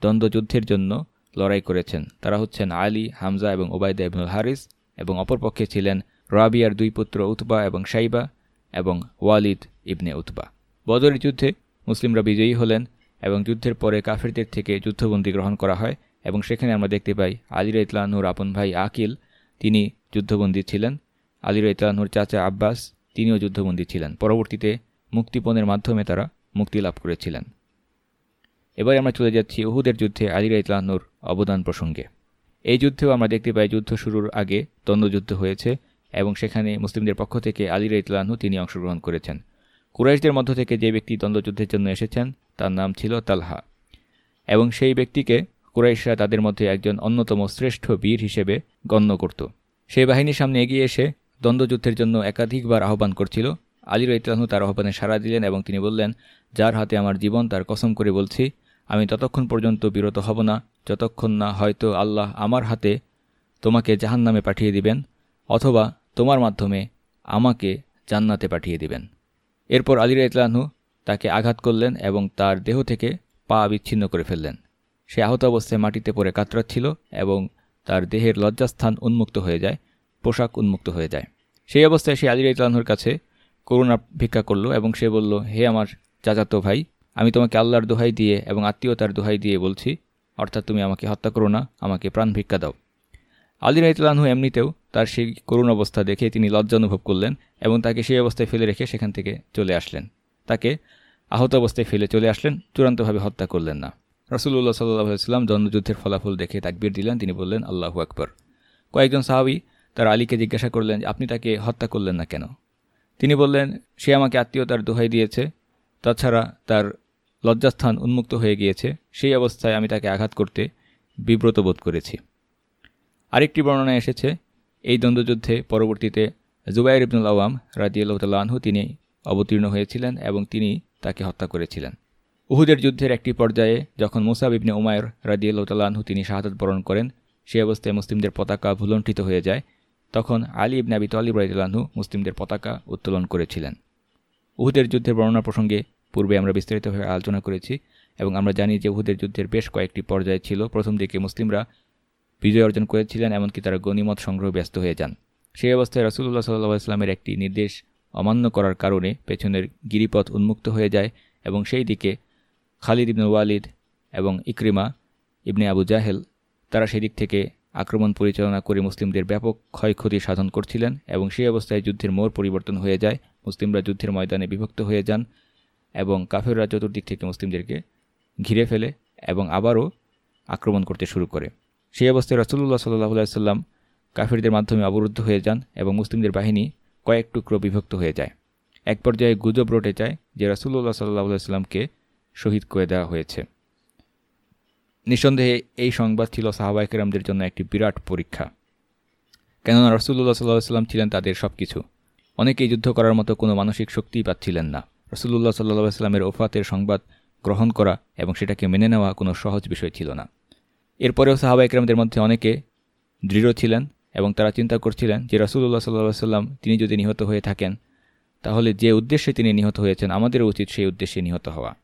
দ্বন্দ্বযুদ্ধের জন্য লড়াই করেছেন। তারা হচ্ছেন আলী, হামজা এবং ওবায়দা ইবনুল হারিস এবং অপরপক্ষে ছিলেন রাবিয়ার দুই পুত্র উতবা এবং সাইবা এবং ওয়ালিদ ইবনে উতবা। বদরের যুদ্ধে মুসলিমরা বিজয়ী হলেন এবং যুদ্ধের পরে কাফেরদের থেকে যুদ্ধবন্দী গ্রহণ করা হয় এবং সেখানে আমরা দেখতে পাই আলির ইতলানুর আপন ভাই আকিল, তিনি যুদ্ধবন্দী ছিলেন। আলির ইতলানুর চাচা আব্বাস, তিনিও যুদ্ধবন্দী ছিলেন। পরবর্তীতে মুক্তিপণের মাধ্যমে তারা মুক্তি লাভ করেছিলেন। এবারে আমরা চলে যাচ্ছি উহুদের যুদ্ধে আলিরা ইতলানুর অবদান প্রসঙ্গে। এই যুদ্ধেও আমরা দেখতে পাই যুদ্ধ শুরুর আগে দ্বন্দ্বযুদ্ধ হয়েছে এবং সেখানে মুসলিমদের পক্ষ থেকে আলিরা ইতলানহু তিনি অংশগ্রহণ করেছেন। কুরাইশদের মধ্য থেকে যে ব্যক্তি দ্বন্দ্বযুদ্ধের জন্য এসেছেন, তার নাম ছিল তালহা। এবং সেই ব্যক্তিকে কুরাইশরা তাদের মধ্যে একজন অন্যতম শ্রেষ্ঠ বীর হিসেবে গণ্য করত। সেই বাহিনীর সামনে এগিয়ে এসে দ্বন্দ্বযুদ্ধের জন্য একাধিকবার আহ্বান করছিল। আলী রাইতলাহু তার আহ্বানে সাড়া দিলেন এবং তিনি বললেন, যার হাতে আমার জীবন, তার কসম করে বলছি আমি ততক্ষণ পর্যন্ত বিরত হব না, যতক্ষণ না হয়তো আল্লাহ আমার হাতে তোমাকে জাহান নামে পাঠিয়ে দিবেন, অথবা তোমার মাধ্যমে আমাকে জান্নাতে পাঠিয়ে দিবেন। এরপর আলী রাইতলাহু তাকে আঘাত করলেন এবং তার দেহ থেকে পা বিচ্ছিন্ন করে ফেললেন। সে আহত অবস্থায় মাটিতে পড়ে কাতরাচ্ছিল এবং তার দেহের লজ্জাস্থান উন্মুক্ত হয়ে যায়, পোশাক উন্মুক্ত হয়ে যায়। সেই অবস্থায় সে আলী রাইতলাহুর কাছে করুণা ভিক্ষা করল এবং সে বলল, হে আমার চাচাতো ভাই আমি তোমাকে আল্লাহর দোহাই দিয়ে এবং আত্মীয়তার দোহাই দিয়ে বলছি, অর্থাৎ তুমি আমাকে হত্যা করো না, আমাকে প্রাণ ভিক্ষা দাও। আলী রাইতলানহু এমনিতেও তার সেই করুণ অবস্থা দেখে তিনি লজ্জা অনুভব করলেন এবং তাকে সেই অবস্থায় ফেলে রেখে সেখান থেকে চলে আসলেন। তাকে আহত অবস্থায় ফেলে চলে আসলেন, চূড়ান্তভাবে হত্যা করলেন না। রসুল্লাহ সাল্লাহাম দ্বন্দ্বযুদ্ধের ফলাফল দেখে তাকবির দিলেন, তিনি বললেন, আল্লাহু আকবর। কয়েকজন সাহাবি তার আলীকে জিজ্ঞাসা করলেন, আপনি তাকে হত্যা করলেন না কেন? তিনি বললেন, সে আমাকে আত্মীয়তার দোহাই দিয়েছে, তাছাড়া তার লজ্জাস্থান উন্মুক্ত হয়ে গিয়েছে, সেই অবস্থায় আমি তাকে আঘাত করতে বিব্রত বোধ করেছি। আরেকটি বর্ণনা এসেছে, এই দ্বন্দ্বযুদ্ধে পরবর্তীতে জুবাইর ইবনুল আওয়াম রাজিউল্লাহ আনহু তিনি অবতীর্ণ হয়েছিলেন এবং তিনি তাকে হত্যা করেছিলেন। উহুদের যুদ্ধের একটি পর্যায়ে যখন মুসাব ইবনে উমায়র রাজিউল্লাহ আনহু তিনি শাহাদত বরণ করেন সেই অবস্থায় মুসলিমদের পতাকা ভুলণ্ঠিত হয়ে যায়। তখন আলী ইবনে আবি তলিব রাজিউল্লাহু মুসলিমদের পতাকা উত্তোলন করেছিলেন। উহুদের যুদ্ধের বর্ণনা প্রসঙ্গে পূর্বে আমরা বিস্তারিতভাবে আলোচনা করেছি এবং আমরা জানি যে উহুদের যুদ্ধের বেশ কয়েকটি পর্যায় ছিল। প্রথম দিকে মুসলিমরা বিজয় অর্জন করেছিলেন, এমনকি তারা গণিমত সংগ্রহ ব্যস্ত হয়ে যান। সেই অবস্থায় রাসুল্লাহ সাল্লাহ ইসলামের একটি নির্দেশ অমান্য করার কারণে পেছনের গিরিপথ উন্মুক্ত হয়ে যায় এবং সেই দিকে খালিদ ইবনে ওয়ালিদ এবং ইকরিমা ইবনে আবু জাহেল তারা সেই দিক থেকে আক্রমণ পরিচালনা করে মুসলিমদের ব্যাপক ক্ষয়ক্ষতি সাধন করছিলেন এবং সেই অবস্থায় যুদ্ধের মোড় পরিবর্তন হয়ে যায়। মুসলিমরা যুদ্ধের ময়দানে বিভক্ত হয়ে যান। এবং কাফেররা চতুর্দিক থেকে মুসলিমদেরকে ঘিরে ফেলে এবং আবারও আক্রমণ করতে শুরু করে। সেই অবস্থায় রসুল্লাহ সাল্লাহ সাল্লাম কাফিরদের মাধ্যমে অবরুদ্ধ হয়ে যান এবং মুসলিমদের বাহিনী কয়েক টুকরো বিভক্ত হয়ে যায়। এক পর্যায়ে গুজব রটে যায় যে রসুল্লাহ সাল্লাহ সাল্লামকে শহীদ করে দেওয়া হয়েছে। নিঃসন্দেহে এই সংবাদ ছিল সাহাবাইকেরামদের জন্য একটি বিরাট পরীক্ষা। কেননা রসুল্লাহ সাল্লাহ সাল্লাম ছিলেন তাদের সব কিছু অনেকেই যুদ্ধ করার মতো কোনো মানসিক শক্তিই পাচ্ছিলেন না। রসুল্লাহ সাল্লাহ সাল্লামের ওফাতের সংবাদ গ্রহণ করা এবং সেটাকে মেনে নেওয়া কোনো সহজ বিষয় ছিল না। এরপরেও সাহাবা একরামদের মধ্যে অনেকে দৃঢ় ছিলেন এবং তারা চিন্তা করছিলেন যে রসুল্লাহ সাল্লাহ সাল্লাম তিনি যদি নিহত হয়ে থাকেন, তাহলে যে উদ্দেশ্যে তিনি নিহত হয়েছেন আমাদেরও উচিত সেই উদ্দেশ্যে নিহত হওয়া।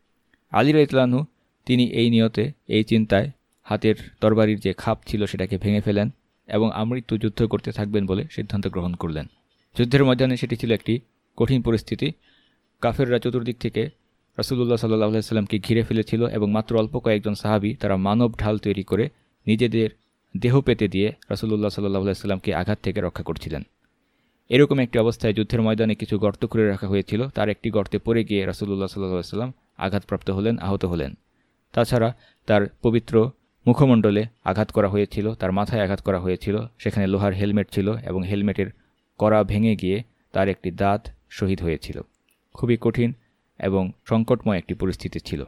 আলী ইতলানহু তিনি এই নিয়তে এই চিন্তায় হাতের তরবারির যে খাপ ছিল সেটাকে ভেঙে ফেলেন এবং আমৃত্যু যুদ্ধ করতে থাকবেন বলে সিদ্ধান্ত গ্রহণ করলেন। যুদ্ধের ময়দানে সেটি ছিল একটি কঠিন পরিস্থিতি কাফেররা চতুর্দিক থেকে রসুল্লাহ সাল্লাহ সাল্লামকে ঘিরে ফেলেছিল এবং মাত্র অল্প কয়েকজন সাহাবি তারা মানব ঢাল তৈরি করে নিজেদের দেহ পেতে দিয়ে রসুল্লাহ সাল্লাহ সাল্লামকে আঘাত থেকে রক্ষা করছিলেন। এরকম একটি অবস্থায় যুদ্ধের ময়দানে কিছু গর্ত করে রাখা হয়েছিল, তার একটি গর্তে পড়ে গিয়ে রসুল্লাহ সাল্লাহ সাল্লাম আঘাতপ্রাপ্ত হলেন, আহত হলেন। তাছাড়া তার পবিত্র মুখমণ্ডলে আঘাত করা হয়েছিল, তার মাথায় আঘাত করা হয়েছিল, সেখানে লোহার হেলমেট ছিল এবং হেলমেটের কড়া ভেঙে গিয়ে তার একটি দাঁত শহীদ হয়েছিল। খুবই কঠিন এবং সংকটময় একটি পরিস্থিতি ছিল।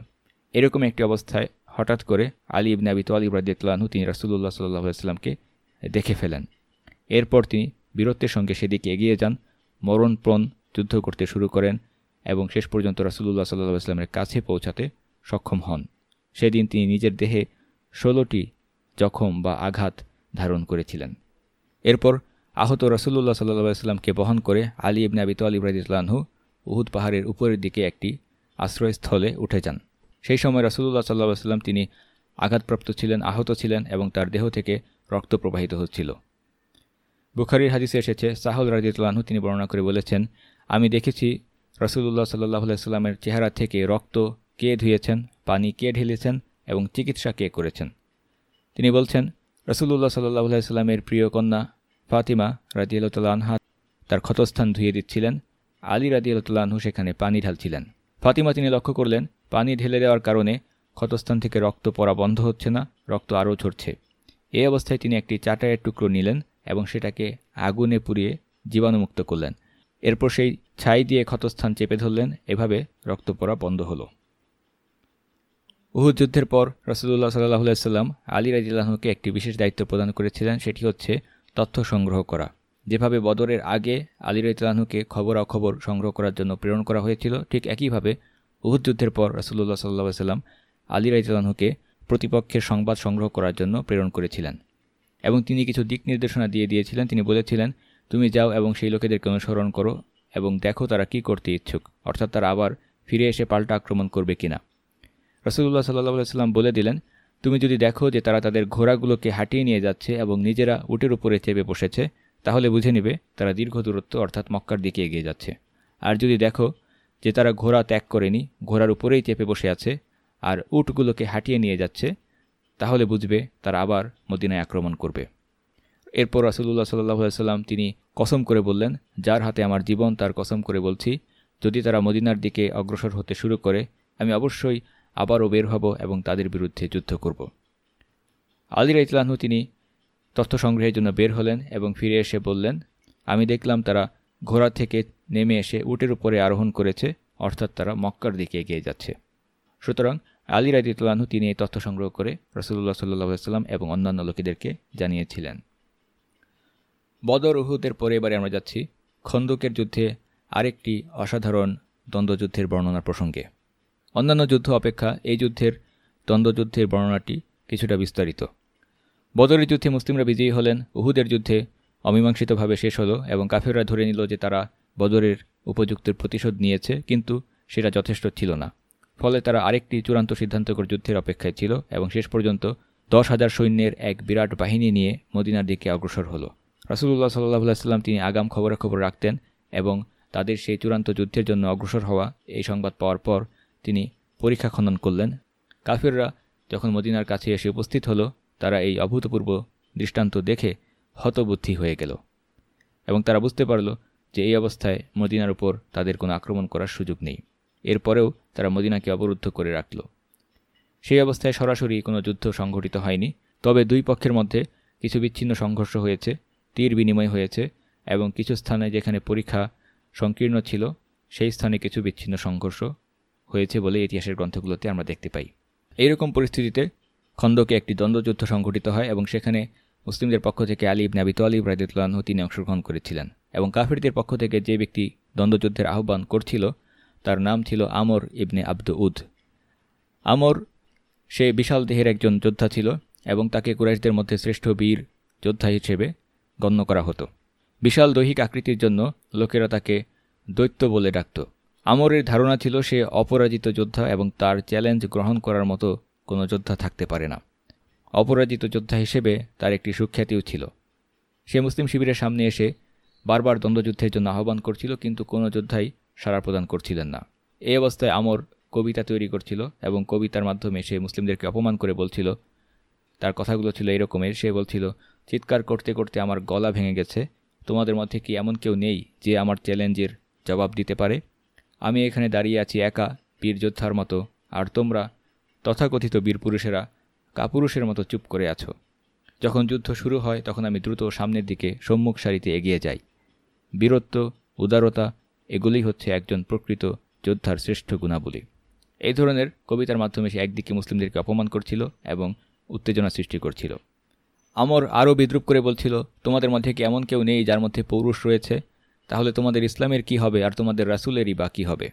এরকম একটি অবস্থায় হঠাৎ করে আলী ইবনে আবি তোয়ালিব রাজিয়াতলানহু তিনি রাসুল্লাহ সাল্লাহ সাল্লামকে দেখে ফেলেন। এরপর তিনি বীরত্বের সঙ্গে সেদিকে এগিয়ে যান, মরণপ্রণ যুদ্ধ করতে শুরু করেন এবং শেষ পর্যন্ত রাসুল্লাহ সাল্লাহ আসলামের কাছে পৌঁছাতে সক্ষম হন। সেদিন তিনি নিজের দেহে ষোলোটি জখম বা আঘাত ধারণ করেছিলেন। এরপর আহত রসুল্লাহ সাল্লাহ সাল্লামকে বহন করে আলী ইবনে আবি তোয়ালিব রাজিউল্লাহু উহুদ পাহাড়ের উপরের দিকে একটি আশ্রয়স্থলে উঠে যান। সেই সময় রাসুল্লাহ সাল্লাহ সাল্লাম তিনি আঘাতপ্রাপ্ত ছিলেন, আহত ছিলেন এবং তার দেহ থেকে রক্ত প্রবাহিত হচ্ছিল। বুখারির হাদিসে এসেছে সাহুল রাজিউল্লাহু তিনি বর্ণনা করে বলেছেন, আমি দেখেছি রসুল্লাহ সাল্লাহ সাল্লামের চেহারা থেকে রক্ত কে ধুয়েছেন, পানি কে ঢেলেছেন এবং চিকিৎসা কে করেছেন? তিনি বলছেন রসুল্লাহ সাল্লাহ সাল্লামের প্রিয় কন্যা ফাতিমা রাজিয়াল আনহা তার ক্ষতস্থান ধুয়ে দিচ্ছিলেন আলী রাদিয়ালতুল্লাহু সেখানে পানি ঢালছিলেন। ফাতিমা তিনি লক্ষ্য করলেন, পানি ঢেলে দেওয়ার কারণে ক্ষতস্থান থেকে রক্ত পড়া বন্ধ হচ্ছে না, রক্ত আরও ঝরছে। এই অবস্থায় তিনি একটি চাটায়ের টুকরো নিলেন এবং সেটাকে আগুনে পুড়িয়ে জীবাণুমুক্ত করলেন। এরপর সেই ছাই দিয়ে ক্ষতস্থান চেপে ধরলেন, এভাবে রক্ত পড়া বন্ধ হলো। উহুদ যুদ্ধের পর রসুল্লাহ সাল্লাহ সাল্লাম আলী রাজিল্লাহকে একটি বিশেষ দায়িত্ব প্রদান করেছিলেন, সেটি হচ্ছে তথ্য সংগ্রহ করা। যেভাবে বদরের আগে আলী রাজিল্লাহকে খবর অখবর সংগ্রহ করার জন্য প্রেরণ করা হয়েছিল, ঠিক একইভাবে উহুদ যুদ্ধের পর রসুল্লাহ সাল্লাহ সাল্লাম আলী রাজিল্লাহকে প্রতিপক্ষের সংবাদ সংগ্রহ করার জন্য প্রেরণ করেছিলেন। এবং তিনি কিছু দিক নির্দেশনা দিয়ে দিয়েছিলেন। তিনি বলেছিলেন, তুমি যাও এবং সেই লোকেদেরকে অনুসরণ করো এবং দেখো তারা কি করতে ইচ্ছুক, অর্থাৎ তারা আবার ফিরে এসে পাল্টা আক্রমণ করবে কিনা। রসুল্লাহ সাল্লাহ সাল্লাম বলে দিলেন, তুমি যদি দেখো যে তারা তাদের ঘোড়াগুলোকে হাঁটিয়ে নিয়ে যাচ্ছে এবং নিজেরা উটের উপরে চেপে বসেছে তাহলে বুঝে নেবে তারা দীর্ঘ দূরত্ব অর্থাৎ মক্কার দিকে এগিয়ে যাচ্ছে। আর যদি দেখো যে তারা ঘোড়া ত্যাগ করেনি, ঘোড়ার উপরেই চেপে বসে আছে, আর উটগুলোকে হাঁটিয়ে নিয়ে যাচ্ছে, তাহলে বুঝবে তারা আবার মদিনায় আক্রমণ করবে। এরপর রাসুল্লাহ সাল্লাহ সাল্লাম তিনি কসম করে বললেন, যার হাতে আমার জীবন, তার কসম করে বলছি, যদি তারা মদিনার দিকে অগ্রসর হতে শুরু করে, আমি অবশ্যই আবারও বের হব এবং তাদের বিরুদ্ধে যুদ্ধ করব। আলী রাইতলাহু তিনি তথ্য সংগ্রহের জন্য বের হলেন এবং ফিরে এসে বললেন, আমি দেখলাম তারা ঘোড়া থেকে নেমে এসে উটের উপরে আরোহণ করেছে, অর্থাৎ তারা মক্কার দিকে এগিয়ে যাচ্ছে। সুতরাং আলী রাজিতুল্লাহু তিনি এই তথ্য সংগ্রহ করে রসুল্লাহ সাল্লাহ সাল্লাম এবং অন্যান্য লোকেদেরকে জানিয়েছিলেন। বদর উহুদের পরে এবারে আমরা যাচ্ছি খন্দকের যুদ্ধে আরেকটি অসাধারণ দ্বন্দ্বযুদ্ধের বর্ণনা প্রসঙ্গে। অন্যান্য যুদ্ধ অপেক্ষা এই যুদ্ধের দ্বন্দ্বযুদ্ধের বর্ণনাটি কিছুটা বিস্তারিত। বদরের যুদ্ধে মুসলিমরা বিজয়ী হলেন। উহুদের যুদ্ধে অমীমাংসিতভাবে শেষ হলো এবং কাফেররা ধরে নিল যে তারা বদরের উপযুক্ত প্রতিশোধ নিয়েছে, কিন্তু সেটা যথেষ্ট ছিল না। ফলে তারা আরেকটি চূড়ান্ত সিদ্ধান্তকর যুদ্ধের অপেক্ষায় ছিল এবং শেষ পর্যন্ত দশ হাজার সৈন্যের এক বিরাট বাহিনী নিয়ে মদিনার দিকে অগ্রসর হলো। রাসুল্লাহ সাল্লাহ সাল্লাম তিনি আগাম খবরাখবর রাখতেন এবং তাদের সেই চূড়ান্ত যুদ্ধের জন্য অগ্রসর হওয়া এই সংবাদ পাওয়ার পর তিনি পরীক্ষা খনন করলেন। কাফিররা যখন মদিনার কাছে এসে উপস্থিত হলো তারা এই অভূতপূর্ব দৃষ্টান্ত দেখে হতবুদ্ধি হয়ে গেল এবং তারা বুঝতে পারল যে এই অবস্থায় মদিনার উপর তাদের কোনো আক্রমণ করার সুযোগ নেই। এরপরেও তারা মদিনাকে অবরুদ্ধ করে রাখল। সেই অবস্থায় সরাসরি কোনো যুদ্ধ সংঘটিত হয়নি, তবে দুই পক্ষের মধ্যে কিছু বিচ্ছিন্ন সংঘর্ষ হয়েছে, তীর বিনিময় হয়েছে এবং কিছু স্থানে যেখানে পরীক্ষা সংকীর্ণ ছিল, সেই স্থানে কিছু বিচ্ছিন্ন সংঘর্ষ হয়েছে বলে ইতিহাসের গ্রন্থগুলোতে আমরা দেখতে পাই। এইরকম পরিস্থিতিতে খন্দকে একটি দ্বন্দ্বযুদ্ধ সংঘটিত হয় এবং সেখানে মুসলিমদের পক্ষ থেকে আলী ইবনে আবি তালিব রাজিতুল্লাহ তিনি অংশগ্রহণ করেছিলেন এবং কাফিরদের পক্ষ থেকে যে ব্যক্তি দ্বন্দ্বযুদ্ধের আহ্বান করছিল, তার নাম ছিল আমর ইবনে আব্দু উদ। আমর সে বিশাল দেহের একজন যোদ্ধা ছিল এবং তাকে কুরাইশদের মধ্যে শ্রেষ্ঠ বীর যোদ্ধা হিসেবে গণ্য করা হতো। বিশাল দৈহিক আকৃতির জন্য লোকেরা তাকে দৈত্য বলে ডাকত। আমরের ধারণা ছিল সে অপরাজিত যোদ্ধা এবং তার চ্যালেঞ্জ গ্রহণ করার মতো কোনো যোদ্ধা থাকতে পারে না। অপরাজিত যোদ্ধা হিসেবে তার একটি সুখ্যাতিও ছিল। সে মুসলিম শিবিরের সামনে এসে বারবার দ্বন্দ্বযুদ্ধের জন্য আহ্বান করছিল, কিন্তু কোনো যোদ্ধাই সাড়া প্রদান করছিলেন না। এই অবস্থায় আমর কবিতা তৈরি করছিল এবং কবিতার মাধ্যমে সে মুসলিমদেরকে অপমান করে বলছিল, তার কথাগুলো ছিল এরকমের। সে বলছিল, চিৎকার করতে করতে আমার গলা ভেঙে গেছে। তোমাদের মধ্যে কি এমন কেউ নেই যে আমার চ্যালেঞ্জের জবাব দিতে পারে? আমি এখানে দাঁড়িয়ে আছি একা বীর যোদ্ধার মতো। আর তোমরা তথাকথিত বীরপুরুষেরা কাপুরুষের মতো চুপ করে আছো। যখন যুদ্ধ শুরু হয়, তখন আমি দ্রুত সামনের দিকে সম্মুখ সারিতে এগিয়ে যাই। বীরত্ব, উদারতা, এগুলি হচ্ছে একজন প্রকৃত যোদ্ধার শ্রেষ্ঠ গুণাবলী। এই ধরনের কবিতার মাধ্যমে সে একদিকে মুসলিমদেরকে অপমান করছিল এবং উত্তেজনা সৃষ্টি করছিল। আমর আরও বিদ্রুপ করে বলছিল, তোমাদের মধ্যে কি এমন কেউ নেই যার মধ্যে পৌরুষ রয়েছে? তাহলে তোমাদের ইসলামের কি হবে আর তোমাদের রাসুলেরই বা কী হবে?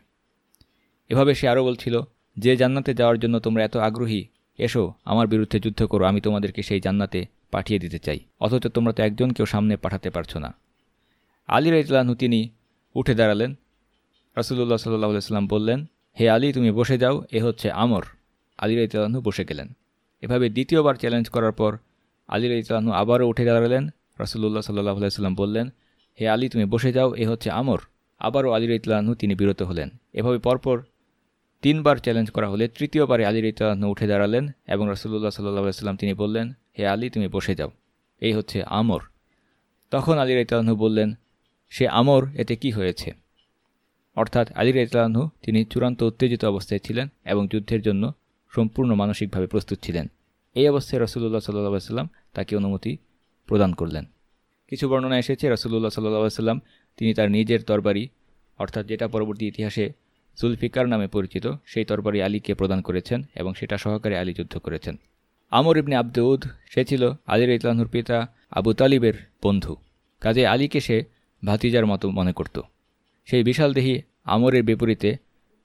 এভাবে সে আরও বলছিল যে জান্নাতে যাওয়ার জন্য তোমরা এত আগ্রহী, এসো, আমার বিরুদ্ধে যুদ্ধ করো, আমি তোমাদেরকে সেই জান্নাতে পাঠিয়ে দিতে চাই। অথচ তোমরা তো একজনকেও সামনে পাঠাতে পারছ না। আলী রাইতলানহু তিনি উঠে দাঁড়ালেন। রাসুল্লাহ সাল্লাহ সাল্লাম বললেন, হে আলী, তুমি বসে যাও, এ হচ্ছে আমর। আলী রাইতলানহু বসে গেলেন। এভাবে দ্বিতীয়বার চ্যালেঞ্জ করার পর আলী রাইতলানহু আবারও উঠে দাঁড়ালেন। রাসুল্লাহ সাল্লাহ সাল্লাম বললেন, হে আলী, তুমি বসে যাও, এ হচ্ছে আমর। আবারও আলী রাইতলানহু তিনি বিরত হলেন। এভাবে পরপর তিনবার চ্যালেঞ্জ করা হলে তৃতীয়বারে আলী রাইতলানহু উঠে দাঁড়ালেন এবং রাসুল্লাহ সাল্লাহ সাল্লাম তিনি বললেন, হে আলী, তুমি বসে যাও। এই হচ্ছে আমর। তখন আলী রাইতলানহু বললেন, সে আমর, এতে কি হয়েছে? অর্থাৎ আলী রাইতলানহু তিনি চূড়ান্ত উত্তেজিত অবস্থায় ছিলেন এবং যুদ্ধের জন্য সম্পূর্ণ মানসিকভাবে প্রস্তুত ছিলেন। এই অবস্থায় রসুল্লাহ সাল্লাহ সাল্লাম তাকে অনুমতি প্রদান করলেন। কিছু বর্ণনা এসেছে রসুল্লাহ সাল্লাহ সাল্লাম তিনি তার নিজের তরবারি অর্থাৎ যেটা পরবর্তী ইতিহাসে জুলফিকার নামে পরিচিত, সেই তরবারি আলীকে প্রদান করেছেন এবং সেটা সহকারে আলী যুদ্ধ করেছেন। আমর ইবনে আব্দউদ সে ছিল আলীর ইতলানহুর পিতা আবু তালিবের বন্ধু। কাজে আলীকে সে ভাতিজার মতো মনে করত। সেই বিশাল দেহি আমরের বিপরীতে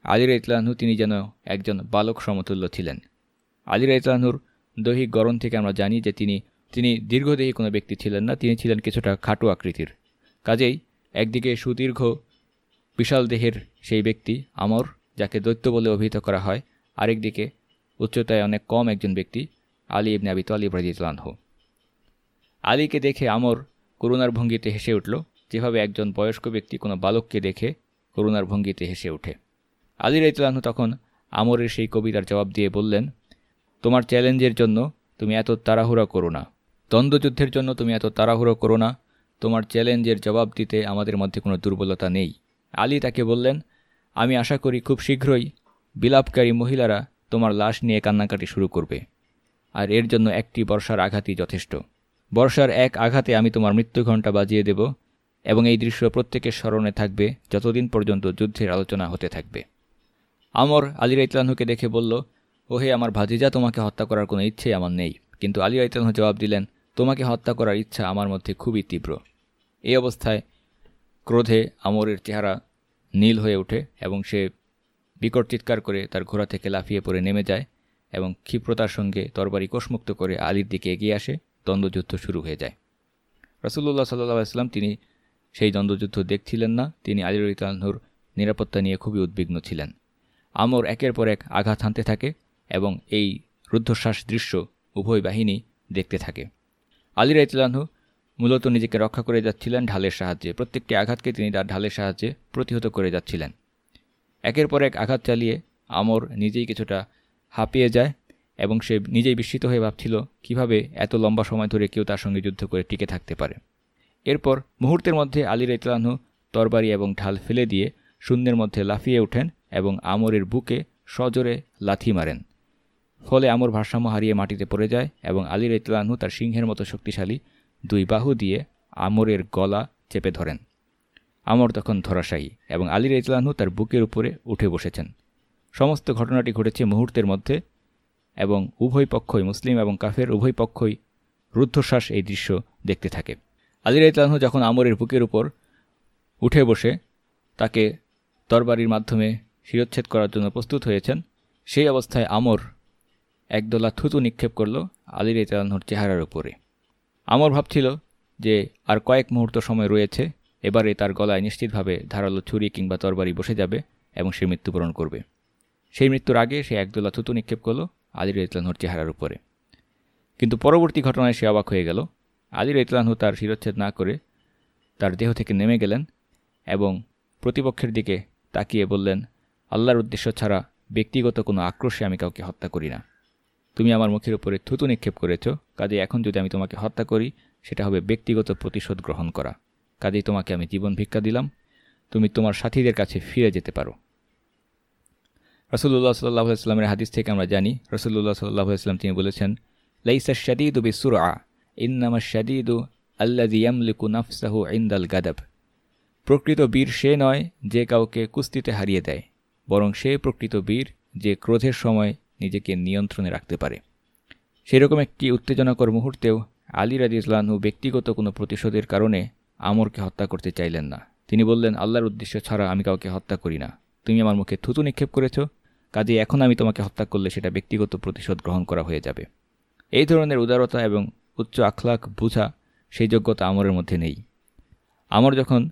আলীর ইতলানহু তিনি যেন একজন বালক সমতুল্য ছিলেন। আলীর ইতলানহুর দৈহিক গরণ থেকে আমরা জানি যে তিনি তিনি দীর্ঘদেহী কোনো ব্যক্তি ছিলেন না, তিনি ছিলেন কিছুটা খাটো আকৃতির। কাজেই একদিকে সুদীর্ঘ বিশাল দেহের সেই ব্যক্তি, আমর, যাকে দৈত্য বলে অভিহিত করা হয় আরেকদিকে উচ্চতায় অনেক কম একজন ব্যক্তি, আলী ইবনে আবি তালিব রাজিউল্লাহ আলীকে দেখে আমর করুণার ভঙ্গিতে হেসে উঠল। যেভাবে একজন বয়স্ক ব্যক্তি কোনো বালককে দেখে করুণার ভঙ্গিতে হেসে ওঠে। আলী রাইতুল্লাহ তখন আমরের সেই কবিতার জবাব দিয়ে বললেন, তোমার চ্যালেঞ্জের জন্য তুমি এত তাড়াহুড়া করো না। দ্বন্দ্বযুদ্ধের জন্য তুমি এত তাড়াহুড়ো করো না। তোমার চ্যালেঞ্জের জবাব দিতে আমাদের মধ্যে কোনো দুর্বলতা নেই। আলী তাকে বললেন, আমি আশা করি খুব শীঘ্রই বিলাপকারী মহিলারা তোমার লাশ নিয়ে কান্নাকাটি শুরু করবে। আর এর জন্য একটি বর্ষার আঘাতই যথেষ্ট। বর্ষার এক আঘাতে আমি তোমার মৃত্যু ঘণ্টা বাজিয়ে দেব এবং এই দৃশ্য প্রত্যেকের স্মরণে থাকবে যতদিন পর্যন্ত যুদ্ধের আলোচনা হতে থাকবে। আমর আলী রাইতলানহুকে দেখে বলল, ওহে আমার ভাজিজা তোমাকে হত্যা করার কোনো ইচ্ছে আমার নেই। কিন্তু আলী রাইতলানহু জবাব দিলেন, তোমাকে হত্যা করার ইচ্ছা আমার মধ্যে খুবই তীব্র। এই অবস্থায় ক্রোধে আমরের চেহারা নীল হয়ে ওঠে এবং সে বিকট চিৎকার করে তার ঘোড়া থেকে লাফিয়ে পড়ে নেমে যায় এবং ক্ষিপ্রতার সঙ্গে তরবারি কোষমুক্ত করে আলীর দিকে এগিয়ে আসে। দ্বন্দ্বযুদ্ধ শুরু হয়ে যায়। রসুল্লাহ সাল্লাহ তিনি সেই দ্বন্দ্বযুদ্ধ দেখছিলেন না। তিনি আলী রহিতালহুর নিরাপত্তা নিয়ে খুবই উদ্বিগ্ন ছিলেন। আমর একের পর এক আঘাত হানতে থাকে এবং এই রুদ্ধশ্বাস দৃশ্য উভয় বাহিনী দেখতে থাকে। আলী রাইতুল্লাহু মূলত নিজেকে রক্ষা করে যাচ্ছিলেন ঢালের সাহায্যে। প্রত্যেকটি আঘাতকে তিনি তার ঢালের সাহায্যে প্রতিহত করে যাচ্ছিলেন। একের পর এক আঘাত চালিয়ে আমর নিজেই কিছুটা হাঁপিয়ে যায় এবং সে নিজেই বিস্মিত হয়ে ভাবছিল, কীভাবে এত লম্বা সময় ধরে কেউ তার সঙ্গে যুদ্ধ করে টিকে থাকতে পারে। এরপর মুহূর্তের মধ্যে আলী রাইতলানহু তরবারি এবং ঢাল ফেলে দিয়ে শূন্যের মধ্যে লাফিয়ে ওঠেন এবং আমরের বুকে সজোরে লাথি মারেন। ফলে আমর ভারসাম্য হারিয়ে মাটিতে পড়ে যায় এবং আলী রাইতলানহু তার সিংহের মতো শক্তিশালী দুই বাহু দিয়ে আমরের গলা চেপে ধরেন। আমর তখন ধরাশায়ী এবং আলী রাইতলানহু তার বুকের উপরে উঠে বসেছেন। সমস্ত ঘটনাটি ঘটেছে মুহূর্তের মধ্যে এবং উভয় পক্ষই মুসলিম এবং কাফের উভয় পক্ষই রুদ্ধশ্বাস এই দৃশ্য দেখতে থাকে। আলী রাইতলানহু যখন আমরের বুকের উপর উঠে বসে তাকে তরবারির মাধ্যমে শিরোচ্ছেদ করার জন্য প্রস্তুত হয়েছেন, সেই অবস্থায় আমর একদলা থুতু নিক্ষেপ করল আলী রাইতলানহুর চেহারার উপরে। আমর ভাবছিল যে আর কয়েক মুহূর্ত সময় রয়েছে, এবারে তার গলায় নিশ্চিতভাবে ধারালো ছুরি কিংবা তরবারি বসে যাবে এবং সে মৃত্যুবরণ করবে। সেই মৃত্যুর আগে সে একদোলা থুতু নিক্ষেপ করল আলির ইতলানহুর চেহারার উপরে। কিন্তু পরবর্তী ঘটনায় সে অবাক হয়ে গেল। আলির ইতলানহু তার শিরোচ্ছেদ না করে তার দেহ থেকে নেমে গেলেন এবং প্রতিপক্ষের দিকে তাকিয়ে বললেন, আল্লাহর উদ্দেশ্য ছাড়া ব্যক্তিগত কোনো আক্রোশে আমি কাউকে হত্যা করি না। তুমি আমার মুখের উপরে থুতু নিক্ষেপ করেছ। কাজে এখন যদি আমি তোমাকে হত্যা করি, সেটা হবে ব্যক্তিগত প্রতিশোধ গ্রহণ করা। কাজেই তোমাকে আমি জীবন ভিক্ষা দিলাম। তুমি তোমার সাথীদের কাছে ফিরে যেতে পারো। রসুল্লাহ সাল্লাহ আসলামের হাদিস থেকে আমরা জানি রসুল্লাহ সাল্লাহ আসলাম তিনি বলেছেন, লাইসা শাদিদু বিসুর আ ইন্নামা শাদিদু আল্লাদি ইয়ামলিকু নাফসাহু ইন্দাল গাদাব। প্রকৃত বীর সে নয় যে কাউকে কুস্তিতে হারিয়ে দেয়, বরং সে প্রকৃত বীর যে ক্রোধের সময় নিজেকে নিয়ন্ত্রণে রাখতে পারে। সেরকম একটি উত্তেজনাকর মুহূর্তেও আলী রাজি ইসলানহু ব্যক্তিগত কোনো প্রতিশোধের কারণে আমরকে হত্যা করতে চাইলেন না। তিনি বললেন, আল্লাহর উদ্দেশ্য ছাড়া আমি কাউকে হত্যা করি না। তুমি আমার মুখে থুতু নিক্ষেপ করেছ, কাজে এখন আমি তোমাকে হত্যা করলে সেটা ব্যক্তিগত প্রতিশোধ গ্রহণ করা হয়ে যাবে। এই ধরনের উদারতা এবং উচ্চ আখলাক বুঝা সেই যোগ্যতা আমরের মধ্যে নেই। আমর যখন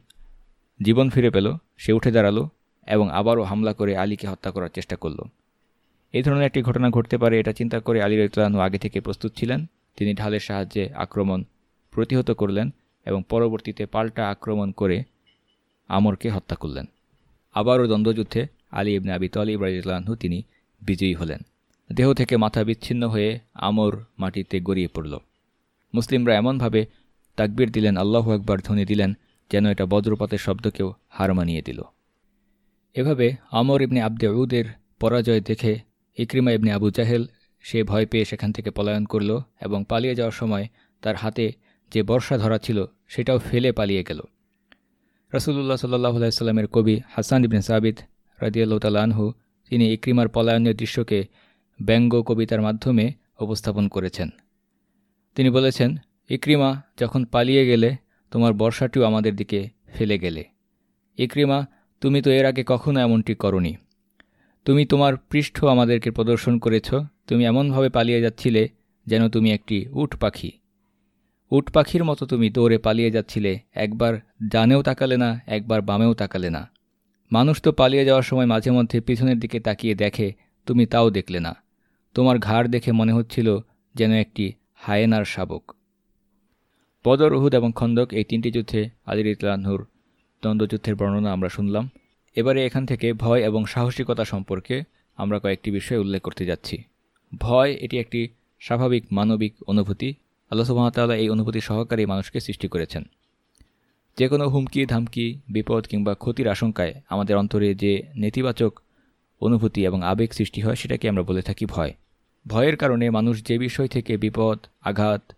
জীবন ফিরে পেল, সে উঠে দাঁড়াল এবং আবারও হামলা করে আলীকে হত্যা করার চেষ্টা করল। এই ধরনের একটি ঘটনা ঘটতে পারে, এটা চিন্তা করে আলী রতলানু আগে থেকে প্রস্তুত ছিলেন। তিনি ঢালের সাহায্যে আক্রমণ প্রতিহত করলেন এবং পরবর্তীতে পাল্টা আক্রমণ করে আমরকে হত্যা করলেন। আবারও দ্বন্দ্বযুদ্ধে আলী ইবনে আবি তলিব রাজিউল্লাহু তিনি বিজয়ী হলেন। দেহ থেকে মাথা বিচ্ছিন্ন হয়ে আমর মাটিতে গড়িয়ে পড়ল। মুসলিমরা এমনভাবে তাকবির দিলেন, আল্লাহ একবার ধ্বনি দিলেন, যেন এটা বজ্রপাতের শব্দকেও হার মানিয়ে দিল। এভাবে আমর ইবনে আব্দে উদের পরাজয় দেখে ইক্রিমা ইবনে আবু জাহেল সে ভয় পেয়ে সেখান থেকে পলায়ন করল এবং পালিয়ে যাওয়ার সময় তার হাতে যে বর্ষা ধরা ছিল সেটাও ফেলে পালিয়ে গেল। রসুল্লাহ সাল্লাহ আলাইস্লামের কবি হাসান ইবনে সাবিদ রাদিয়াল্লাহ আনহু, তিনি ইক্রিমার পলায়নের দৃশ্যকে ব্যঙ্গ কবিতার মাধ্যমে উপস্থাপন করেছেন। তিনি বলেছেন, ইক্রিমা, যখন পালিয়ে গেলে তোমার বর্ষাটিও আমাদের দিকে ফেলে গেলে। ইক্রিমা, তুমি তো এর আগে কখনো এমনটি করনি। তুমি তোমার পৃষ্ঠ আমাদেরকে প্রদর্শন করেছ, তুমি এমনভাবে পালিয়ে যাচ্ছিলে যেন তুমি একটি উট পাখি। উট পাখির মতো তুমি দৌড়ে পালিয়ে যাচ্ছিলে, একবার ডানেও তাকালে না, একবার বামেও তাকালে না। মানুষ তো পালিয়ে যাওয়ার সময় মাঝে মধ্যে পিছনের দিকে তাকিয়ে দেখে, তুমি তাও দেখলে না। তোমার ঘাড় দেখে মনে হচ্ছিল যেন একটি হায়েনার শাবক। বদর উহুদ এবং খন্দক এই তিনটি যুদ্ধে আদির ইতলানহুর দ্বন্দ্বযুদ্ধের বর্ণনা আমরা শুনলাম। এবারে এখান থেকে ভয় এবং সাহসিকতা সম্পর্কে আমরা কয়েকটি বিষয় উল্লেখ করতে যাচ্ছি। ভয়, এটি একটি স্বাভাবিক মানবিক অনুভূতি। আল্লাহ সুবাহতাল্লাহ এই অনুভূতি সহকারী মানুষকে সৃষ্টি করেছেন। যে কোনো হুমকি, ধামকি, বিপদ কিংবা ক্ষতির আশঙ্কায় আমাদের অন্তরে যে নেতিবাচক অনুভূতি এবং আবেগ সৃষ্টি হয়, সেটাকে আমরা বলে থাকি ভয়। ভয়ের কারণে মানুষ যে বিষয় থেকে বিপদ, আঘাত,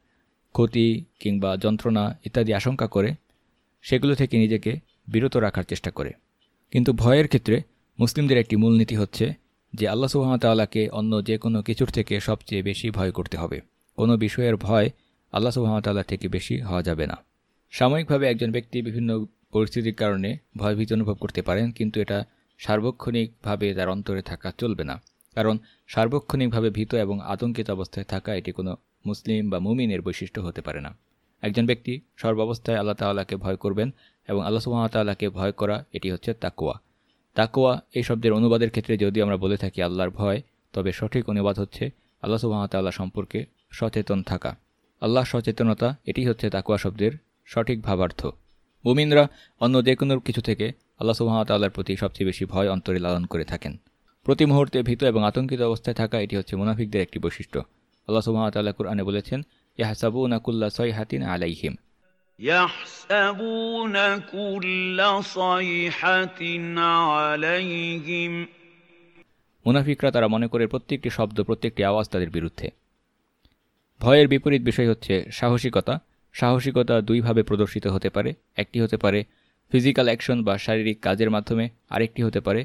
ক্ষতি কিংবা যন্ত্রণা ইত্যাদি আশঙ্কা করে, সেগুলো থেকে নিজেকে বিরত রাখার চেষ্টা করে। কিন্তু ভয়ের ক্ষেত্রে মুসলিমদের একটি মূলনীতি হচ্ছে যে আল্লাহ সুহামতাল্লাহকে অন্য যে কোনো কিছুর থেকে সবচেয়ে বেশি ভয় করতে হবে। কোনো বিষয়ের ভয় আল্লাহ সুহামতাল্লাহ থেকে বেশি হওয়া যাবে না। সাময়িকভাবে একজন ব্যক্তি বিভিন্ন পরিস্থিতির কারণে ভয়ভীতি অনুভব করতে পারেন, কিন্তু এটা সার্বক্ষণিকভাবে তার অন্তরে থাকা চলবে না। কারণ সার্বক্ষণিকভাবে ভীত এবং আতঙ্কিত অবস্থায় থাকা এটি কোনো মুসলিম বা মুমিনের বৈশিষ্ট্য হতে পারে না। একজন ব্যক্তি সর্বাবস্থায় আল্লাহ তাল্লাহকে ভয় করবেন এবং আল্লাহ সুহামতাল্লাহকে ভয় করা, এটি হচ্ছে তাকুয়া তাকুয়া এই শব্দের অনুবাদের ক্ষেত্রে যদি আমরা বলে থাকি আল্লাহর ভয়, তবে সঠিক অনুবাদ হচ্ছে আল্লাহ সুহামতাল্লাহ সম্পর্কে সচেতন থাকা। আল্লাহ সচেতনতা, এটি হচ্ছে তাকুয়া শব্দের সঠিক ভাবার্থ। মুমিনরা অন্য যে কোনো কিছু থেকে আল্লাহ সুহামতাল্লাহর প্রতি সবচেয়ে বেশি ভয় অন্তরে লালন করে থাকেন। প্রতি মুহূর্তে ভীত এবং আতঙ্কিত অবস্থায় থাকা, এটি হচ্ছে মুনাফিকদের একটি বৈশিষ্ট্য। আল্লাহ সুহামতাল্লাহ কুরআনে বলেছেন ইয়াহসাবু নাকুল্লা সয় হাতিন আলাইহিম। يحسبون كل صيحة عليهم মুনাফিকরা তারা মনে করে প্রত্যেকটি শব্দ প্রত্যেকটি আওয়াজ তাদের বিরুদ্ধে ভয়ের বিপরীত বিষয় হচ্ছে সাহসিকতা সাহসিকতা দুইভাবে প্রদর্শিত হতে পারে একটি হতে পারে ফিজিক্যাল অ্যাকশন বা শারীরিক কাজের মাধ্যমে আরেকটি হতে পারে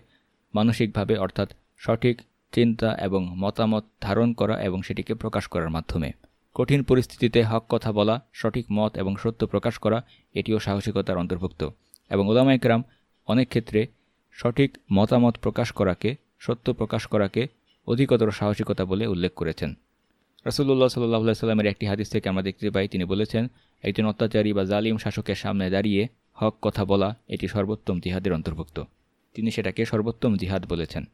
মানসিকভাবে অর্থাৎ সঠিক চিন্তা এবং মতামত ধারণ করা এবং সেটিকে প্রকাশ করার মাধ্যমে কঠিন পরিস্থিতিতে হক কথা বলা, সঠিক মত এবং সত্য প্রকাশ করা, এটিও সাহসিকতার অন্তর্ভুক্ত। এবং ওলামা একরাম অনেক ক্ষেত্রে সঠিক মতামত প্রকাশ করাকে, সত্য প্রকাশ করাকে অধিকতর সাহসিকতা বলে উল্লেখ করেছেন। রসুল্লাহ সাল্লাহ সাল্লামের একটি হাদিস থেকে আমরা দেখতে পাই, তিনি বলেছেন, একজন অত্যাচারী বা জালিম শাসকের সামনে দাঁড়িয়ে হক কথা বলা, এটি সর্বোত্তম জিহাদের অন্তর্ভুক্ত। তিনি সেটাকে সর্বোত্তম জিহাদ বলেছেন।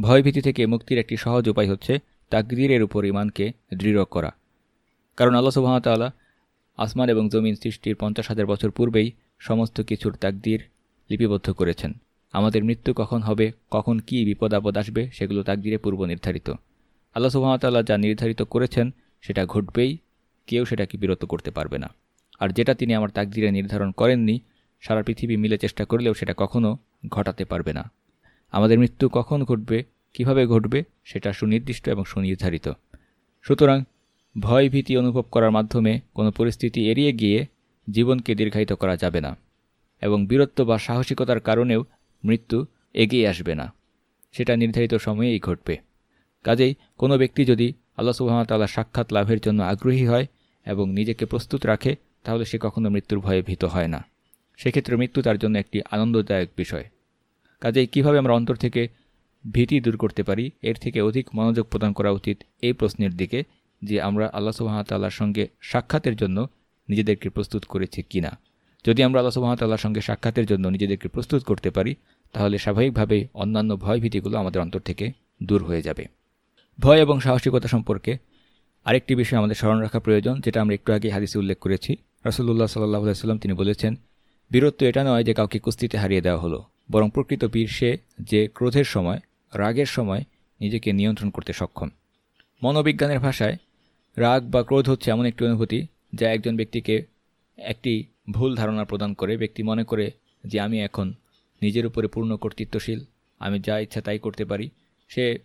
ভয়ভীতি থেকে মুক্তির একটি সহজ উপায় হচ্ছে তাকদিরের উপর ইমানকে দৃঢ় করা। কারণ আল্লাহ সুবাহতাল্লাহ আসমান এবং জমিন সৃষ্টির পঞ্চাশ হাজার বছর পূর্বেই সমস্ত কিছুর তাকদির লিপিবদ্ধ করেছেন। আমাদের মৃত্যু কখন হবে, কখন কি বিপদ আপদ আসবে, সেগুলো তাকদিরে পূর্ব নির্ধারিত। আল্লাহ সুবাহতাল্লাহ যা নির্ধারিত করেছেন, সেটা ঘটবেই, কেউ সেটাকে বিরত করতে পারবে না। আর যেটা তিনি আমার তাকদিরে নির্ধারণ করেননি, সারা পৃথিবী মিলে চেষ্টা করলেও সেটা কখনও ঘটাতে পারবে না। আমাদের মৃত্যু কখন ঘটবে, কীভাবে ঘটবে, সেটা সুনির্দিষ্ট এবং সুনির্ধারিত। সুতরাং ভয় ভীতি অনুভব করার মাধ্যমে কোনো পরিস্থিতি এড়িয়ে গিয়ে জীবনকে দীর্ঘায়িত করা যাবে না এবং বীরত্ব বা সাহসিকতার কারণেও মৃত্যু এগিয়ে আসবে না। সেটা নির্ধারিত সময়েই ঘটবে। কাজেই কোনো ব্যক্তি যদি আল্লাহ সুহামতাল্লাহ সাক্ষাৎ লাভের জন্য আগ্রহী হয় এবং নিজেকে প্রস্তুত রাখে, তাহলে সে কখনো মৃত্যুর ভয়ে ভীত হয় না। সেক্ষেত্রে মৃত্যু তার জন্য একটি আনন্দদায়ক বিষয়। কাজেই কীভাবে আমরা অন্তর থেকে ভীতি দূর করতে পারি, এর থেকে অধিক মনোযোগ প্রদান করা উচিত এই প্রশ্নের দিকে যে আমরা আল্লাহ সুবাহতাল্লাহর সঙ্গে সাক্ষাতের জন্য নিজেদেরকে প্রস্তুত করেছি কিনা। যদি আমরা আল্লাহ সুবাহতাল্লাহর সঙ্গে সাক্ষাতের জন্য নিজেদেরকে প্রস্তুত করতে পারি, তাহলে স্বাভাবিকভাবেই অন্যান্য ভয়ভীতিগুলো আমাদের অন্তর থেকে দূর হয়ে যাবে। ভয় এবং সাহসিকতা সম্পর্কে আরেকটি বিষয় আমাদের স্মরণ রাখা প্রয়োজন, যেটা আমরা একটু আগে হাদিসে উল্লেখ করেছি। রসুল্লাহ সাল্লাহ সাল্লাম তিনি বলেছেন, বীরত্ব এটা নয় যে কাউকে কুস্তিতে হারিয়ে দেওয়া হলো, বরং প্রকৃত বীর সে যে ক্রোধের সময়, রাগের সময় নিজেকে নিয়ন্ত্রণ করতে সক্ষম। মনোবিজ্ঞানের ভাষায় রাগ বা ক্রোধ হচ্ছে এমন একটি অনুভূতি যা একজন ব্যক্তিকে একটি ভুল ধারণা প্রদান করে। ব্যক্তি মনে করে যে আমি এখন নিজের উপরে পূর্ণ কর্তৃত্বশীল, আমি যা ইচ্ছা তাই করতে পারি। সে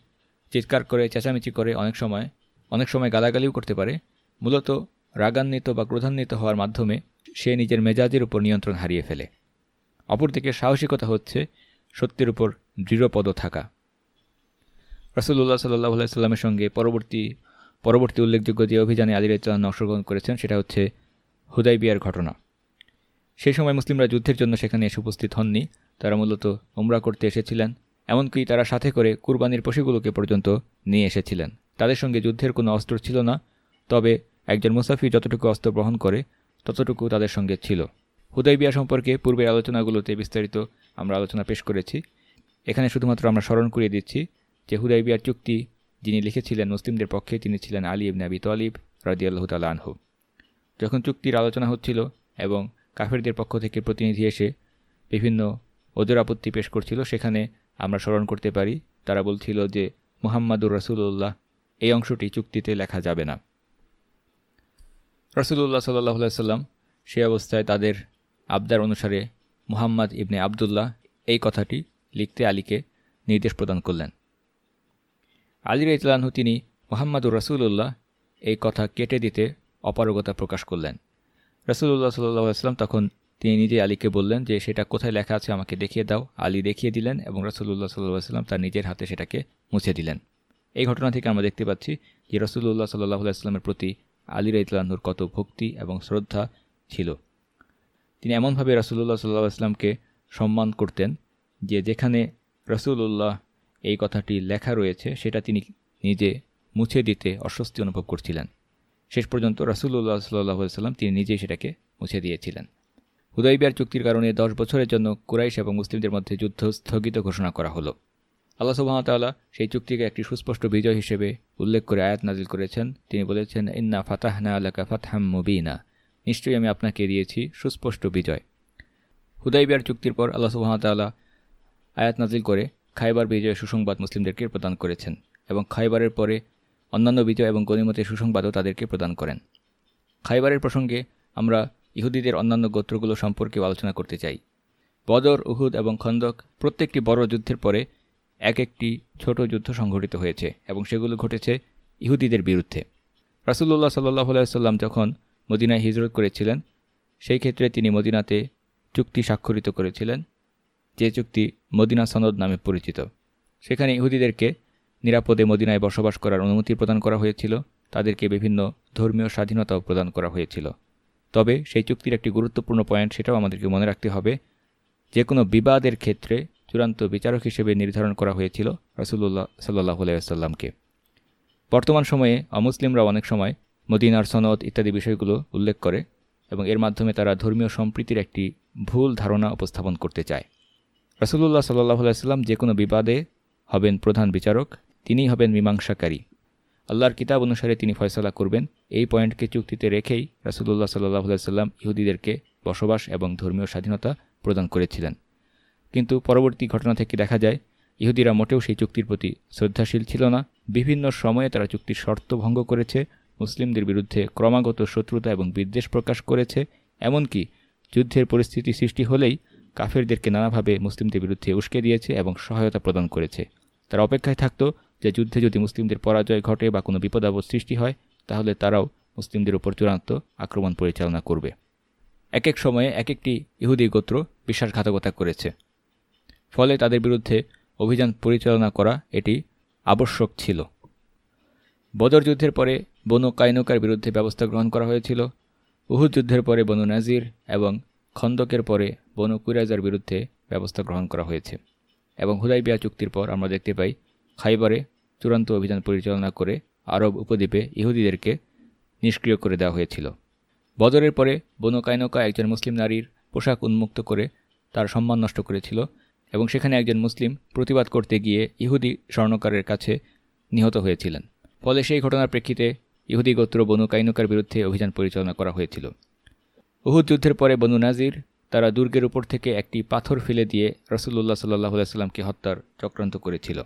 চিৎকার করে, চেঁচামেচি করে অনেক সময় অনেক সময় গালাগালিও করতে পারে। মূলত রাগান্বিত বা ক্রোধান্বিত হওয়ার মাধ্যমে সে নিজের মেজাজের উপর নিয়ন্ত্রণ হারিয়ে ফেলে। অপরদিকে সাহসিকতা হচ্ছে সত্যের উপর দৃঢ়পদ থাকা। রাসুল্লাহ সাল্লাহ সাল্লামের সঙ্গে পরবর্তী পরবর্তী উল্লেখযোগ্য যে অভিযানে আলী রাইতালান অংশগ্রহণ করেছেন, সেটা হচ্ছে হুদাই বিয়ার ঘটনা। সেই সময় মুসলিমরা যুদ্ধের জন্য সেখানে এসে উপস্থিত হননি। তারা মূলত উমরা করতে এসেছিলেন, এমনকি তারা সাথে করে কুরবানির পশুগুলোকে পর্যন্ত নিয়ে এসেছিলেন। তাদের সঙ্গে যুদ্ধের কোনো অস্ত্র ছিল না, তবে একজন মুসাফি যতটুকু অস্ত্র গ্রহণ করে, ততটুকু তাদের সঙ্গে ছিল। হুদাই বিয়া সম্পর্কে পূর্বের আলোচনাগুলোতে বিস্তারিত আমরা আলোচনা পেশ করেছি। এখানে শুধুমাত্র আমরা স্মরণ করিয়ে দিচ্ছি যে হুদাই বিয়ার চুক্তি যিনি লিখেছিলেন মুসলিমদের পক্ষে তিনি ছিলেন আলী ইবনে আবি তলিব রাজিয়াল্লাহ তাল আনহু। যখন চুক্তির আলোচনা হচ্ছিল এবং কাফেরদের পক্ষ থেকে প্রতিনিধি এসে বিভিন্ন ওদের আপত্তি পেশ করছিল, সেখানে আমরা স্মরণ করতে পারি, তারা বলছিল যে, মুহাম্মাদুর রসুল্লাহ এই অংশটি চুক্তিতে লেখা যাবে না। রসুল্লাহ সাল্লাহ সাল্লাম সে অবস্থায় তাদের আবদার অনুসারে মুহাম্মদ ইবনে আবদুল্লাহ এই কথাটি লিখতে আলীকে নির্দেশ প্রদান করলেন। আলীর ইতলানহু তিনি মোহাম্মদুর রসুল্লাহ এই কথা কেটে দিতে অপারগতা প্রকাশ করলেন। রসুল্লাহ সাল্লাম তখন তিনি নিজে আলীকে বললেন যে, সেটা কোথায় লেখা আছে আমাকে দেখিয়ে দাও। আলী দেখিয়ে দিলেন এবং রসুল্লাহ সাল্লাহ সাল্লাম তার নিজের হাতে সেটাকে মুছে দিলেন। এই ঘটনা থেকে আমরা দেখতে পাচ্ছি যে রসুল্লাহ সাল্লাহ আসলামের প্রতি আলী রাইতলাহুর কত ভক্তি এবং শ্রদ্ধা ছিল। তিনি এমনভাবে রসুল্লাহ সাল্লাহ আসলামকে সম্মান করতেন যে, যেখানে রসুল্লাহ এই কথাটি লেখা রয়েছে, সেটা তিনি নিজে মুছে দিতে অস্বস্তি অনুভব করছিলেন। শেষ পর্যন্ত রসুল্লাহ সাল্লাহ সাল্লাম তিনি নিজেই সেটাকে মুছে দিয়েছিলেন। হুদাইবিয়ার চুক্তির কারণে দশ বছরের জন্য কুরাইশ এবং মুসলিমদের মধ্যে যুদ্ধ স্থগিত ঘোষণা করা হলো। আল্লাহ সুবাহতাল্লাহ সেই চুক্তিকে একটি সুস্পষ্ট বিজয় হিসেবে উল্লেখ করে আয়াত নাজিল করেছেন। তিনি বলেছেন, ইন্না ফাতাহনা আলাকা ফাতহাম মুবিনা। নিশ্চয়ই আমি আপনাকে দিয়েছি সুস্পষ্ট বিজয়। হুদাইবিয়ার চুক্তির পর আল্লাহ সুবাহতাল্লাহ আয়াত নাজিল করে খাইবার বিজয়ের সুসংবাদ মুসলিমদেরকে প্রদান করেছেন এবং খাইবারের পরে অন্যান্য বিজয় এবং গণিমতের সুসংবাদও তাদেরকে প্রদান করেন। খাইবারের প্রসঙ্গে আমরা ইহুদিদের অন্যান্য গোত্রগুলো সম্পর্কে আলোচনা করতে চাই। বদর, উহুদ এবং খন্দক প্রত্যেকটি বড় যুদ্ধের পরে এক একটি ছোট যুদ্ধ সংঘটিত হয়েছে এবং সেগুলো ঘটেছে ইহুদিদের বিরুদ্ধে। রাসুল্লাহ সাল্লাহ সাল্লাম যখন মদিনায় হিজরত করেছিলেন, সেই ক্ষেত্রে তিনি মদিনাতে চুক্তি স্বাক্ষরিত করেছিলেন। যে চুক্তি মদিনা সনদ নামে পরিচিত। সেখানে ইহুদিদেরকে নিরাপদে মদিনায় বসবাস করার অনুমতি প্রদান করা হয়েছিল। তাদেরকে বিভিন্ন ধর্মীয় স্বাধীনতাও প্রদান করা হয়েছিল। তবে সেই চুক্তির একটি গুরুত্বপূর্ণ পয়েন্ট সেটাও আমাদেরকে মনে রাখতে হবে। যে কোনো বিবাদের ক্ষেত্রে চূড়ান্ত বিচারক হিসেবে নির্ধারণ করা হয়েছিল রসুল্লাহ সাল্লাহ আলাইসাল্লামকে বর্তমান সময়ে অমুসলিমরা অনেক সময় মদিনার সনদ ইত্যাদি বিষয়গুলো উল্লেখ করে এবং এর মাধ্যমে তারা ধর্মীয় সম্প্রীতির একটি ভুল ধারণা উপস্থাপন করতে চায়। রসুল্লাহ সাল্লাহ আলাইসাল্লাম যে কোনো বিবাদে হবেন প্রধান বিচারক, তিনিই হবেন মীমাংসাকারী। আল্লাহর কিতাব অনুসারে তিনি ফয়সলা করবেন। এই পয়েন্টকে চুক্তিতে রেখেই রাসুল্লাহ সাল্লাহ সাল্লাম ইহুদিদেরকে বসবাস এবং ধর্মীয় স্বাধীনতা প্রদান করেছিলেন। কিন্তু পরবর্তী ঘটনা থেকে দেখা যায়, ইহুদিরা মোটেও সেই চুক্তির প্রতি শ্রদ্ধাশীল ছিল না। বিভিন্ন সময়ে তারা চুক্তির শর্ত ভঙ্গ করেছে, মুসলিমদের বিরুদ্ধে ক্রমাগত শত্রুতা এবং বিদ্বেষ প্রকাশ করেছে। এমনকি যুদ্ধের পরিস্থিতি সৃষ্টি হলেই কাফেরদেরকে নানাভাবে মুসলিমদের বিরুদ্ধে উস্কে দিয়েছে এবং সহায়তা প্রদান করেছে। তারা অপেক্ষায় থাকত যে যুদ্ধে যদি মুসলিমদের পরাজয় ঘটে বা কোনো বিপদাবদ সৃষ্টি হয়, তাহলে তারাও মুসলিমদের উপর চূড়ান্ত আক্রমণ পরিচালনা করবে। এক এক সময়ে এক একটি ইহুদি গোত্র বিশ্বাসঘাতকতা করেছে। ফলে তাদের বিরুদ্ধে অভিযান পরিচালনা করা এটি আবশ্যক ছিল। বদর যুদ্ধের পরে বনু কাইনুকার বিরুদ্ধে ব্যবস্থা গ্রহণ করা হয়েছিল। উহুদ যুদ্ধের পরে বনু নাজির এবং খন্দকের পরে বনু কুরাইজার বিরুদ্ধে ব্যবস্থা গ্রহণ করা হয়েছে এবং হুদাই হুদাইবিয়া চুক্তির পর আমরা দেখতে পাই খাইবারে চূড়ান্ত অভিযান পরিচালনা করে আরব উপদ্বীপে ইহুদিদেরকে নিষ্ক্রিয় করে দেওয়া হয়েছিল। বদরের পরে বনু কায়নকা একজন মুসলিম নারীর পোশাক উন্মুক্ত করে তার সম্মান নষ্ট করেছিল এবং সেখানে একজন মুসলিম প্রতিবাদ করতে গিয়ে ইহুদি স্বর্ণকারের কাছে নিহত হয়েছিলেন। ফলে সেই ঘটনার প্রেক্ষিতে ইহুদি গোত্র বনু কাইনুকার বিরুদ্ধে অভিযান পরিচালনা করা হয়েছিল। উহুদ যুদ্ধের পরে বনু নাজির তারা দুর্গের উপর থেকে একটি পাথর ফেলে দিয়ে রসুল্লাহ সাল্লাহ সাল্লামকে হত্যার চক্রান্ত করেছিল।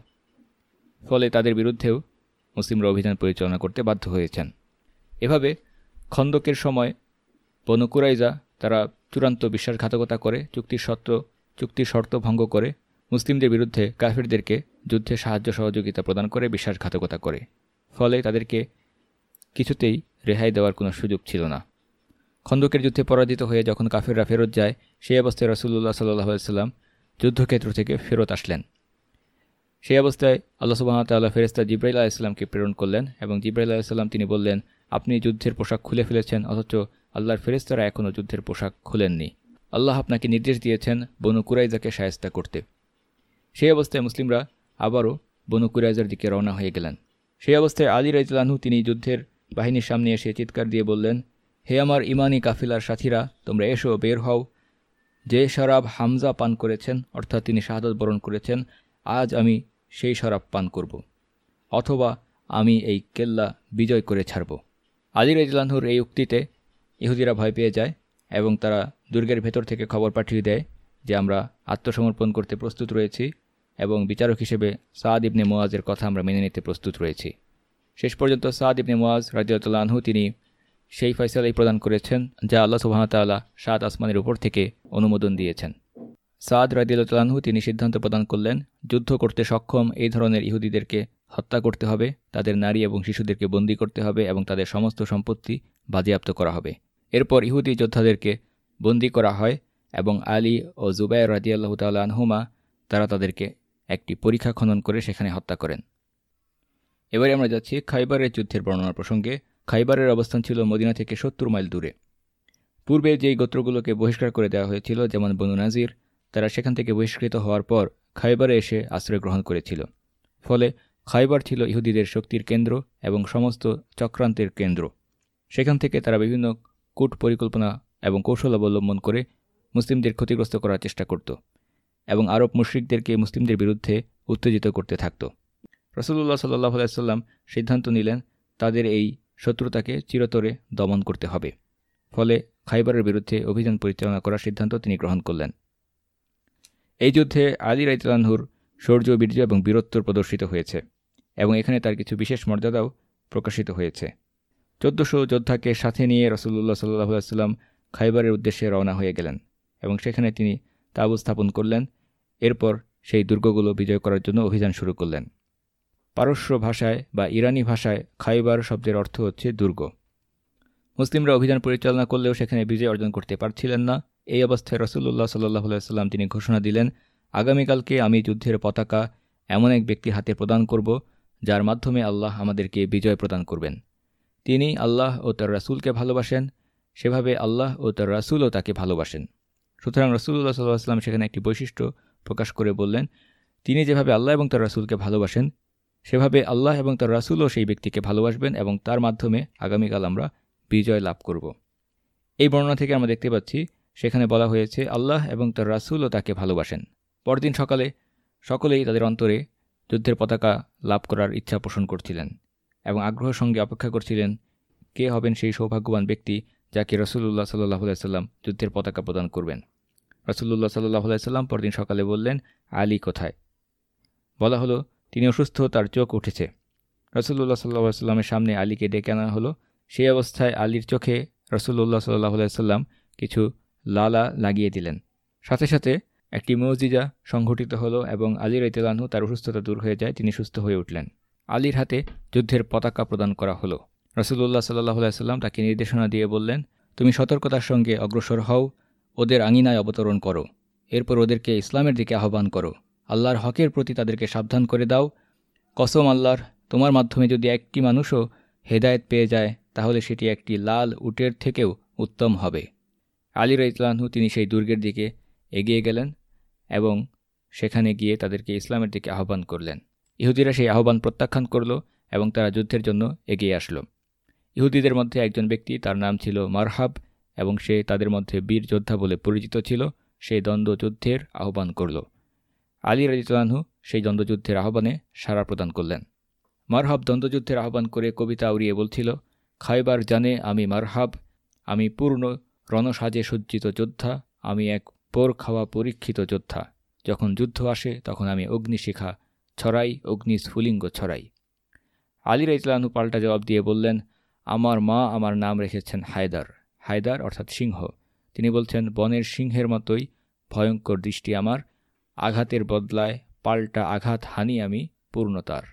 ফলে তাদের বিরুদ্ধেও মুসলিমরা অভিযান পরিচালনা করতে বাধ্য হয়েছেন। এভাবে খন্দকের সময় বনু কুরাইজা তারা চূড়ান্ত বিশ্বাসঘাতকতা করে, চুক্তির সত্য চুক্তির শর্ত ভঙ্গ করে, মুসলিমদের বিরুদ্ধে কাফিরদেরকে যুদ্ধে সাহায্য সহযোগিতা প্রদান করে বিশ্বাসঘাতকতা করে। ফলে তাদেরকে কিছুতেই রেহাই দেওয়ার কোনো সুযোগ ছিল না। খন্দকের যুদ্ধে পরাজিত হয়ে যখন কাফিররা ফেরত যায়, সেই অবস্থায় রসুল্লাহ সাল্লাহ সাল্লাম যুদ্ধক্ষেত্র থেকে ফেরত আসলেন। সেই অবস্থায় আল্লাহ সুবাহতাল্লাহ ফেরেস্তা জিব্রাইল আলাইসাল্লামকে প্রেরণ করলেন এবং জিব্রাইল আলাইসাল্লাম তিনি বললেন, আপনি যুদ্ধের পোশাক খুলে ফেলেছেন, অথচ আল্লাহর ফেরেস্তারা এখনও যুদ্ধের পোশাক খুলেননি। আল্লাহ আপনাকে নির্দেশ দিয়েছেন বনু কুরাইজাকে সায়স্তা করতে। সেই অবস্থায় মুসলিমরা আবারও বনু কুরাইজার দিকে রওনা হয়ে গেলেন। সেই অবস্থায় আলী রাইতলানহু তিনি যুদ্ধের বাহিনীর সামনে এসে চিৎকার দিয়ে বললেন হে আমার ইমানি কাফিলার সাথীরা, তোমরা এসো, বের হও। যে শরাব হামজা পান করেছেন, অর্থাৎ তিনি শাহাদত বরণ করেছেন, আজ আমি সেই শরাব পান করব। অথবা আমি এই কেল্লা বিজয় করে ছাড়ব। আলী রাইতলানহুর এই উক্তিতে ইহুদিরা ভয় পেয়ে যায় এবং তারা দুর্গের ভেতর থেকে খবর পাঠিয়ে দেয় যে আমরা আত্মসমর্পণ করতে প্রস্তুত রয়েছি এবং বিচারক হিসেবে সাদ ইবনে মোয়াজের কথা আমরা মেনে নিতে প্রস্তুত রয়েছি। শেষ পর্যন্ত সাদ ইবনে মোয়াজ রাজিউল্লাহু তিনি সেই ফয়সালাই প্রদান করেছেন, যা আল্লাহ সুবাহতাল্লাহ সাত আসমানের উপর থেকে অনুমোদন দিয়েছেন। সাদ রাজিউল্লাহু তিনি সিদ্ধান্ত প্রদান করলেন, যুদ্ধ করতে সক্ষম এই ধরনের ইহুদিদেরকে হত্যা করতে হবে, তাদের নারী এবং শিশুদেরকে বন্দী করতে হবে এবং তাদের সমস্ত সম্পত্তি বাজেয়াপ্ত করা হবে। এরপর ইহুদি যোদ্ধাদেরকে বন্দী করা হয় এবং আলী ও জুবাই রাজিয়াল্লাহ তাল্লাহ আনহুমা, তারা তাদেরকে একটি পরীক্ষা খনন করে সেখানে হত্যা করেন। এবারে আমরা যাচ্ছি খাইবারের যুদ্ধের বর্ণনা প্রসঙ্গে। খাইবারের অবস্থান ছিল মদিনা থেকে সত্তর মাইল দূরে। পূর্বে যেই গোত্রগুলোকে বহিষ্কার করে দেওয়া হয়েছিল, যেমন বনু নাজির, তারা সেখান থেকে বহিষ্কৃত হওয়ার পর খাইবারে এসে আশ্রয় গ্রহণ করেছিল। ফলে খাইবার ছিল ইহুদিদের শক্তির কেন্দ্র এবং সমস্ত চক্রান্তের কেন্দ্র। সেখান থেকে তারা বিভিন্ন কূট পরিকল্পনা এবং কৌশল অবলম্বন করে মুসলিমদের ক্ষতিগ্রস্ত করার চেষ্টা করত এবং আরব মুশ্রিকদেরকে মুসলিমদের বিরুদ্ধে উত্তেজিত করতে থাকত। রসুল্লাহ সাল্লাহ আলাইসাল্লাম সিদ্ধান্ত নিলেন, তাদের এই শত্রুতাকে চিরতরে দমন করতে হবে। ফলে খাইবারের বিরুদ্ধে অভিযান পরিচালনা করার সিদ্ধান্ত তিনি গ্রহণ করলেন। এই যুদ্ধে আলী রাইতলানহুর শৌর্য, বীর্য এবং বীরত্ব প্রদর্শিত হয়েছে এবং এখানে তার কিছু বিশেষ মর্যাদাও প্রকাশিত হয়েছে। চোদ্দশো যোদ্ধাকে সাথে নিয়ে রসুল্লাহ সাল্লাহ সাল্লাম খাইবারের উদ্দেশ্যে রওনা হয়ে গেলেন এবং সেখানে তিনি তাবু স্থাপন করলেন। এরপর সেই দুর্গগুলো বিজয় করার জন্য অভিযান শুরু করলেন। পারস্য ভাষায় বা ইরানি ভাষায় খাইবার শব্দের অর্থ হচ্ছে দুর্গ। মুসলিমরা অভিযান পরিচালনা করলেও সেখানে বিজয় অর্জন করতে পারছিলেন না। এই অবস্থায় রসুল্লাহ সাল্লাহ সাল্লাম তিনি ঘোষণা দিলেন, আগামীকালকে আমি যুদ্ধের পতাকা এমন এক ব্যক্তি হাতে প্রদান করব, যার মাধ্যমে আল্লাহ আমাদেরকে বিজয় প্রদান করবেন। তিনি আল্লাহ ও তার রাসুলকে ভালোবাসেন, সেভাবে আল্লাহ ও তার রাসুলও তাকে ভালোবাসেন। সুতরাং রসুল্লাহ সাল্লাহ সাল্লাম সেখানে একটি বৈশিষ্ট্য প্রকাশ করে বললেন, তিনি যেভাবে আল্লাহ এবং তার রাসুলকে ভালোবাসেন সেভাবে আল্লাহ এবং তার রাসুলও সেই ব্যক্তিকে ভালোবাসবেন এবং তার মাধ্যমে আগামীকাল আমরা বিজয় লাভ করব। এই বর্ণনা থেকে আমরা দেখতে পাচ্ছি, সেখানে বলা হয়েছে, আল্লাহ এবং তার রাসুলও তাকে ভালোবাসেন। পরদিন সকালে সকলেই তাদের অন্তরে যুদ্ধের পতাকা লাভ করার ইচ্ছা পোষণ করছিলেন এবং আগ্রহের সঙ্গে অপেক্ষা করছিলেন, কে হবেন সেই সৌভাগ্যবান ব্যক্তি যাকে রসুল্লাহ সাল্লাহ সাল্লাম যুদ্ধের পতাকা প্রদান করবেন। রসুল্লাহ সাল্লাহ সাল্লাম পরদিন সকালে বললেন, আলী কোথায়? বলা হলো তিনি অসুস্থ, তার চোখ উঠেছে। রসুল্লাহ সাল্লাহ সাল্লামের সামনে আলীকে ডেকে আনা হলো। সেই অবস্থায় আলীর চোখে রসুল্লাহ সাল্লাহ সাল্লাম কিছু লালা লাগিয়ে দিলেন। সাথে সাথে একটি মসজিদা সংঘটিত হলো এবং আলী রাইতলানহু তার অসুস্থতা দূর হয়ে যায়, তিনি সুস্থ হয়ে উঠলেন। আলীর হাতে যুদ্ধের পতাকা প্রদান করা হলো। রসুল্লাহ সাল্লাহ সাল্লাম তাকে নির্দেশনা দিয়ে বললেন, তুমি সতর্কতার সঙ্গে অগ্রসর হও, ওদের আঙিনায় অবতরণ করো। এরপর ওদেরকে ইসলামের দিকে আহ্বান করো। আল্লাহর হকের প্রতি তাদেরকে সাবধান করে দাও। কসম আল্লাহর, তোমার মাধ্যমে যদি একটি মানুষও হেদায়েত পেয়ে যায়, তাহলে সেটি একটি লাল উটের থেকেও উত্তম হবে। আলী রাইতলানহু তিনি সেই দুর্গের দিকে এগিয়ে গেলেন এবং সেখানে গিয়ে তাদেরকে ইসলামের দিকে আহ্বান করলেন। ইহুদিরা সেই আহ্বান প্রত্যাখ্যান করল এবং তারা যুদ্ধের জন্য এগিয়ে আসলো। ইহুদিদের মধ্যে একজন ব্যক্তি, তার নাম ছিল মারহাব এবং সে তাদের মধ্যে বীর যোদ্ধা বলে পরিচিত ছিল। সেই দ্বন্দ্বযুদ্ধের আহ্বান করল। আলী রাজিতানহু সেই দ্বন্দ্বযুদ্ধের আহ্বানে সাড়া প্রদান করলেন। মারহাব দ্বন্দ্বযুদ্ধের আহ্বান করে কবিতা উড়িয়ে বলছিল খাইবার জানে আমি মারহাব, আমি পূর্ণ রণসাজে সজ্জিত যোদ্ধা, আমি এক পোর খাওয়া পরীক্ষিত যোদ্ধা। যখন যুদ্ধ আসে, তখন আমি অগ্নিশিখা ছড়াই অগ্নি স্ফুলিঙ্গ ছড়াই। আলী রাইতলানহু পাল্টা জবাব দিয়ে বললেন, আমার মা আমার নাম রেখেছেন হায়দার। হায়দার অর্থাৎ সিংহ। তিনি বলছেন, বনের সিংহের মতোই ভয়ঙ্কর দৃষ্টি আমার আঘাতের বদলায় পাল্টা আঘাত হানি আমি পূর্ণতার।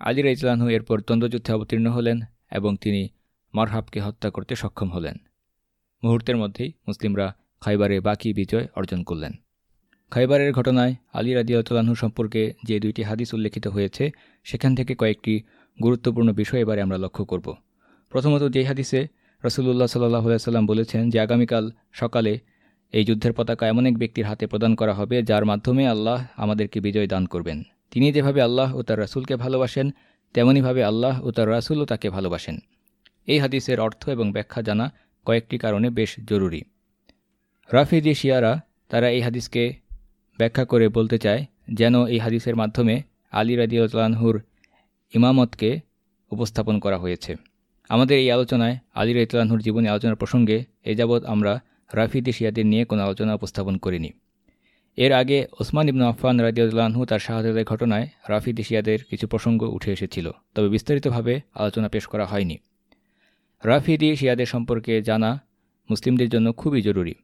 আলী রাইতলানহু এরপর দ্বন্দ্বযুদ্ধে অবতীর্ণ হলেন এবং তিনি মারহাবকে হত্যা করতে সক্ষম হলেন। মুহূর্তের মধ্যেই মুসলিমরা খাইবারে বাকি বিজয় অর্জন করলেন। খাইবারের ঘটনায় আলী রাদিয়ালতালাহু সম্পর্কে যে দুইটি হাদিস উল্লেখিত হয়েছে, সেখান থেকে কয়েকটি গুরুত্বপূর্ণ বিষয় এবারে আমরা লক্ষ্য করব। প্রথমত যে হাদিসে রসুল্লাহ সাল্লাহ সাল্লাম বলেছেন যে আগামীকাল সকালে এই যুদ্ধের পতাকা এমন এক ব্যক্তির হাতে প্রদান করা হবে, যার মাধ্যমে আল্লাহ আমাদেরকে বিজয় দান করবেন। তিনি যেভাবে আল্লাহ ও তার রাসুলকে ভালোবাসেন তেমনইভাবে আল্লাহ ও তার রাসুলও তাকে ভালোবাসেন। এই হাদিসের অর্থ এবং ব্যাখ্যা জানা কয়েকটি কারণে বেশ জরুরি। রাফিদি শিয়ারা তারা এই হাদিসকে ব্যাখ্যা করে বলতে চায়, যেন এই হাদিসের মাধ্যমে আলী রাদিউল্লাহুর ইমামতকে উপস্থাপন করা হয়েছে। আমাদের এই আলোচনায় আলী রাইতলানহুর জীবনী আলোচনার প্রসঙ্গে এ যাবৎ আমরা রাফিদি শিয়াদের নিয়ে কোনো আলোচনা উপস্থাপন করিনি। এর আগে ওসমান ইবনু আফান রাদিউল্লাহু তার শাহাদের ঘটনায় রাফিদি শিয়াদের কিছু প্রসঙ্গ উঠে এসেছিল, তবে বিস্তারিতভাবে আলোচনা পেশ করা হয়নি। রাফিদি শিয়াদের সম্পর্কে জানা মুসলিমদের জন্য খুবই জরুরি।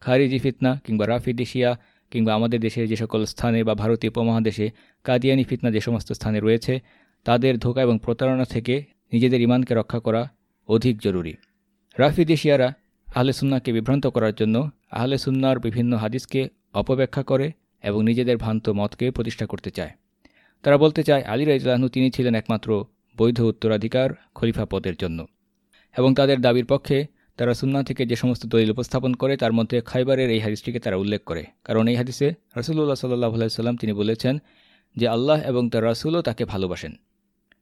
খারিজি ফিতনা কিংবা রাফিদি শিয়া কিংবা আমাদের দেশের যে সকল স্থানে বা ভারতীয় উপমহাদেশে কাদিয়ানি ফিতনা যে সমস্ত স্থানে রয়েছে, তাদের ধোকা এবং প্রতারণা থেকে নিজেদের ইমানকে রক্ষা করা অধিক জরুরি। রাফিদি শিয়ারা আহলে সুন্নাকে বিভ্রান্ত করার জন্য আহলে সুন্নার বিভিন্ন হাদিসকে অপব্যাখ্যা করে এবং নিজেদের ভ্রান্ত মতকে প্রতিষ্ঠা করতে চায়। তারা বলতে চায়, আলী রাইজলাহনু তিনি ছিলেন একমাত্র বৈধ উত্তরাধিকার খলিফা পদের জন্য এবং তাদের দাবির পক্ষে তারা সুন্না থেকে যে সমস্ত দলিল উপস্থাপন করে তার মধ্যে খাইবারের এই হাদিসটিকে তারা উল্লেখ করে। কারণ এই হাদিসে রসুল্লাহ সাল্লাহ সাল্লাম তিনি বলেছেন যে, আল্লাহ এবং তার রাসুলও তাকে ভালোবাসেন।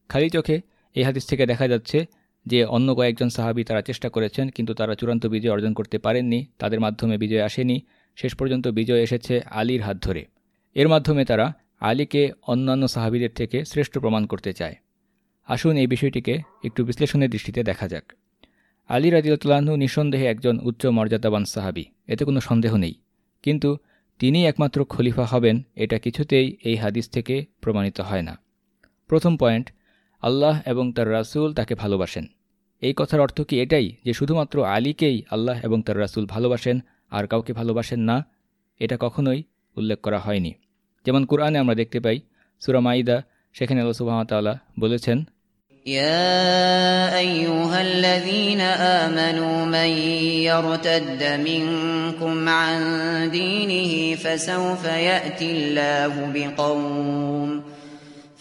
খালি চোখে এই হাদিস থেকে দেখা যাচ্ছে যে অন্য কয়েকজন সাহাবি তারা চেষ্টা করেছেন, কিন্তু তারা চূড়ান্ত বিজয় অর্জন করতে পারেননি, তাদের মাধ্যমে বিজয় আসেনি। শেষ পর্যন্ত বিজয় এসেছে আলীর হাত ধরে। এর মাধ্যমে তারা আলীকে অন্যান্য সাহাবিদের থেকে শ্রেষ্ঠ প্রমাণ করতে চায়। আসুন এই বিষয়টিকে একটু বিশ্লেষণের দৃষ্টিতে দেখা যাক। আলী রাজিউল্লাহনু নিঃসন্দেহে একজন উচ্চ মর্যাদাবান সাহাবি, এতে কোনো সন্দেহ নেই। কিন্তু তিনি একমাত্র খলিফা হবেন, এটা কিছুতেই এই হাদিস থেকে প্রমাণিত হয় না। প্রথম পয়েন্ট আল্লাহ এবং তার রাসুল তাকে ভালোবাসেন এই কথার অর্থ কি এটাই যে শুধুমাত্র আলীকেই আল্লাহ এবং তার রাসুল ভালোবাসেন আর কাউকে ভালোবাসেন না এটা কখনোই উল্লেখ করা হয়নি যেমন কোরআনে আমরা দেখতে পাই সুরা মাইদা সেখানে আল্লাহ সুবাহতাল্লাহ বলেছেন يا أيها الذين آمنوا من يرتد منكم عن دينه فسوف يأتي الله بقوم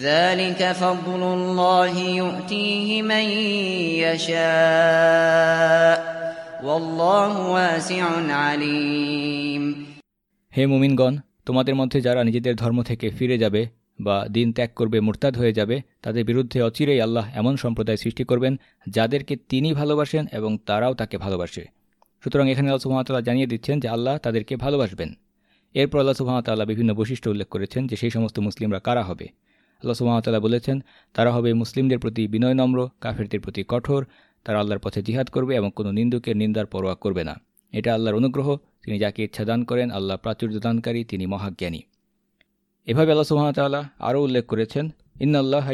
ذلك فضل الله يؤتيه من يشاء والله واسع عليم হে মুমিনগণ তোমাদের মধ্যে যারা নিজেদের ধর্ম থেকে ফিরে যাবে বা দিন ত্যাগ করবে মোরতাদ হয়ে যাবে তাদের বিরুদ্ধে অচিরেই আল্লাহ এমন সম্প্রদায় সৃষ্টি করবেন যাদেরকে তিনি ভালোবাসেন এবং তারাও তাকে ভালোবাসে সুতরাং এখানে আল্লাহ সুহামতাল্লাহ জানিয়ে দিচ্ছেন যে আল্লাহ তাদেরকে ভালোবাসবেন এরপর আল্লাহ সুহামতাল্লাহ বিভিন্ন বৈশিষ্ট্য উল্লেখ করেছেন যে সেই সমস্ত মুসলিমরা কারা হবে আল্লাহ সুহামতাল্লাহ বলেছেন, তারা হবে মুসলিমদের প্রতি বিনয় নম্র, কাফেরদের প্রতি কঠোর, তারা আল্লাহর পথে জিহাদ করবে এবং কোনো নিন্দুকের নিন্দার পরোয়া করবে না। এটা আল্লাহর অনুগ্রহ, তিনি যাকে ইচ্ছা দান করেন আল্লাহ প্রাচুর্য দানকারী, তিনি মহাজ্ঞানী। এভাবে আল্লাহ সুহামতাল্লাহ আরও উল্লেখ করেছেন ইন্নআল্লাহ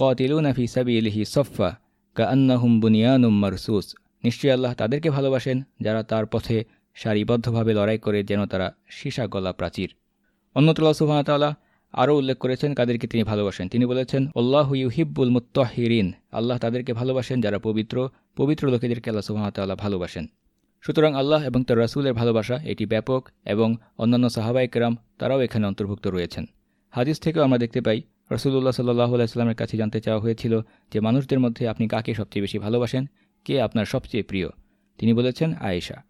কতিলুনাফি সাবিলিহি সফা কা আন্নাহুম বুনিয়ানুম মারসুস। নিশ্চয়ই আল্লাহ তাদেরকে ভালোবাসেন, যারা তার পথে সারিবদ্ধভাবে লড়াই করে যেন তারা সীসা গলা প্রাচীর। অন্যতলা সুহামতাল্লাহ আরও উল্লেখ করেছেন, কাদেরকে তিনি ভালোবাসেন। তিনি বলেছেন, আল্লাহ ইউহিব্বুল মুত্তাহিরিন। আল্লাহ তাদেরকে ভালোবাসেন, যারা পবিত্র পবিত্র লোকেদেরকে আল্লাহ সুহামতাল্লাহ ভালোবাসেন। সুতরাং আল্লাহ এবং তার রাসুলের ভালোবাসা এটি ব্যাপক এবং অন্যান্য সাহাবাই কেরাম তারাও এখানে অন্তর্ভুক্ত রয়েছেন। হাদিস থেকেও আমরা দেখতে পাই রসুল্লাহ সাল্লাহ আলাইস্লামের কাছে জানতে চাওয়া হয়েছিল যে মানুষদের মধ্যে আপনি কাকে সবচেয়ে বেশি ভালোবাসেন? কে আপনার সবচেয়ে প্রিয়? তিনি বলেছেন, আয়েশা।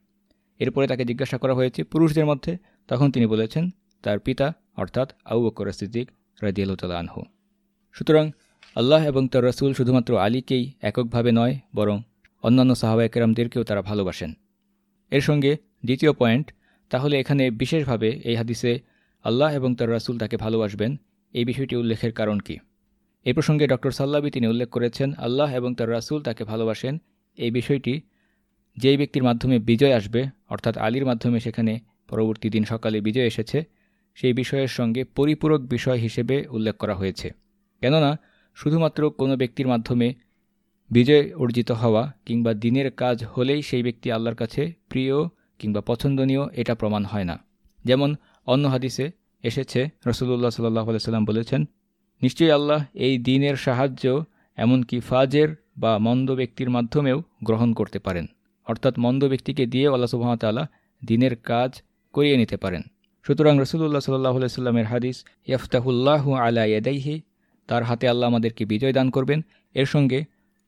এরপরে তাকে জিজ্ঞাসা করা হয়েছে, পুরুষদের মধ্যে? তখন তিনি বলেছেন তার পিতা, অর্থাৎ আউ বকর সিদ্দিক আনহু। সুতরাং আল্লাহ এবং তার রসুল শুধুমাত্র আলীকেই এককভাবে নয়, বরং অন্যান্য সাহাবাই কেরামদেরকেও তারা ভালোবাসেন। এর সঙ্গে দ্বিতীয় পয়েন্ট, তাহলে এখানে বিশেষভাবে এই হাদিসে আল্লাহ এবং তার রাসুল তাকে ভালোবাসবেন, এই বিষয়টি উল্লেখের কারণ কি? এই প্রসঙ্গে ডক্টর সাল্লাবি তিনি উল্লেখ করেছেন, আল্লাহ এবং তার রাসুল তাকে ভালোবাসেন, এই বিষয়টি যেই ব্যক্তির মাধ্যমে বিজয় আসবে, অর্থাৎ আলীর মাধ্যমে সেখানে পরবর্তী দিন সকালে বিজয় এসেছে সেই বিষয়ের সঙ্গে পরিপূরক বিষয় হিসেবে উল্লেখ করা হয়েছে। কেননা, শুধুমাত্র কোনো ব্যক্তির মাধ্যমে বিজয় অর্জিত হওয়া কিংবা দিনের কাজ হলেই সেই ব্যক্তি আল্লাহর কাছে প্রিয় কিংবা পছন্দনীয় এটা প্রমাণ হয় না। যেমন, অন্য হাদিসে এসেছে রসুল্লাহ সাল্লাহ সাল্লাম বলেছেন, নিশ্চয়ই আল্লাহ এই দিনের সাহায্য এমনকি ফাজের বা মন্দ ব্যক্তির মাধ্যমেও গ্রহণ করতে পারেন। অর্থাৎ মন্দ ব্যক্তিকে দিয়ে আল্লাহ সুহামতাল্লাহ দিনের কাজ করিয়ে নিতে পারেন। সুতরাং রসুল্লাহ সাল্লাহ সাল্লামের হাদিস, ইয়ফতাহুল্লাহ আলা ইয়াদাইহি তার হাতে আল্লাহ আমাদেরকে বিজয় দান করবেন। এর সঙ্গে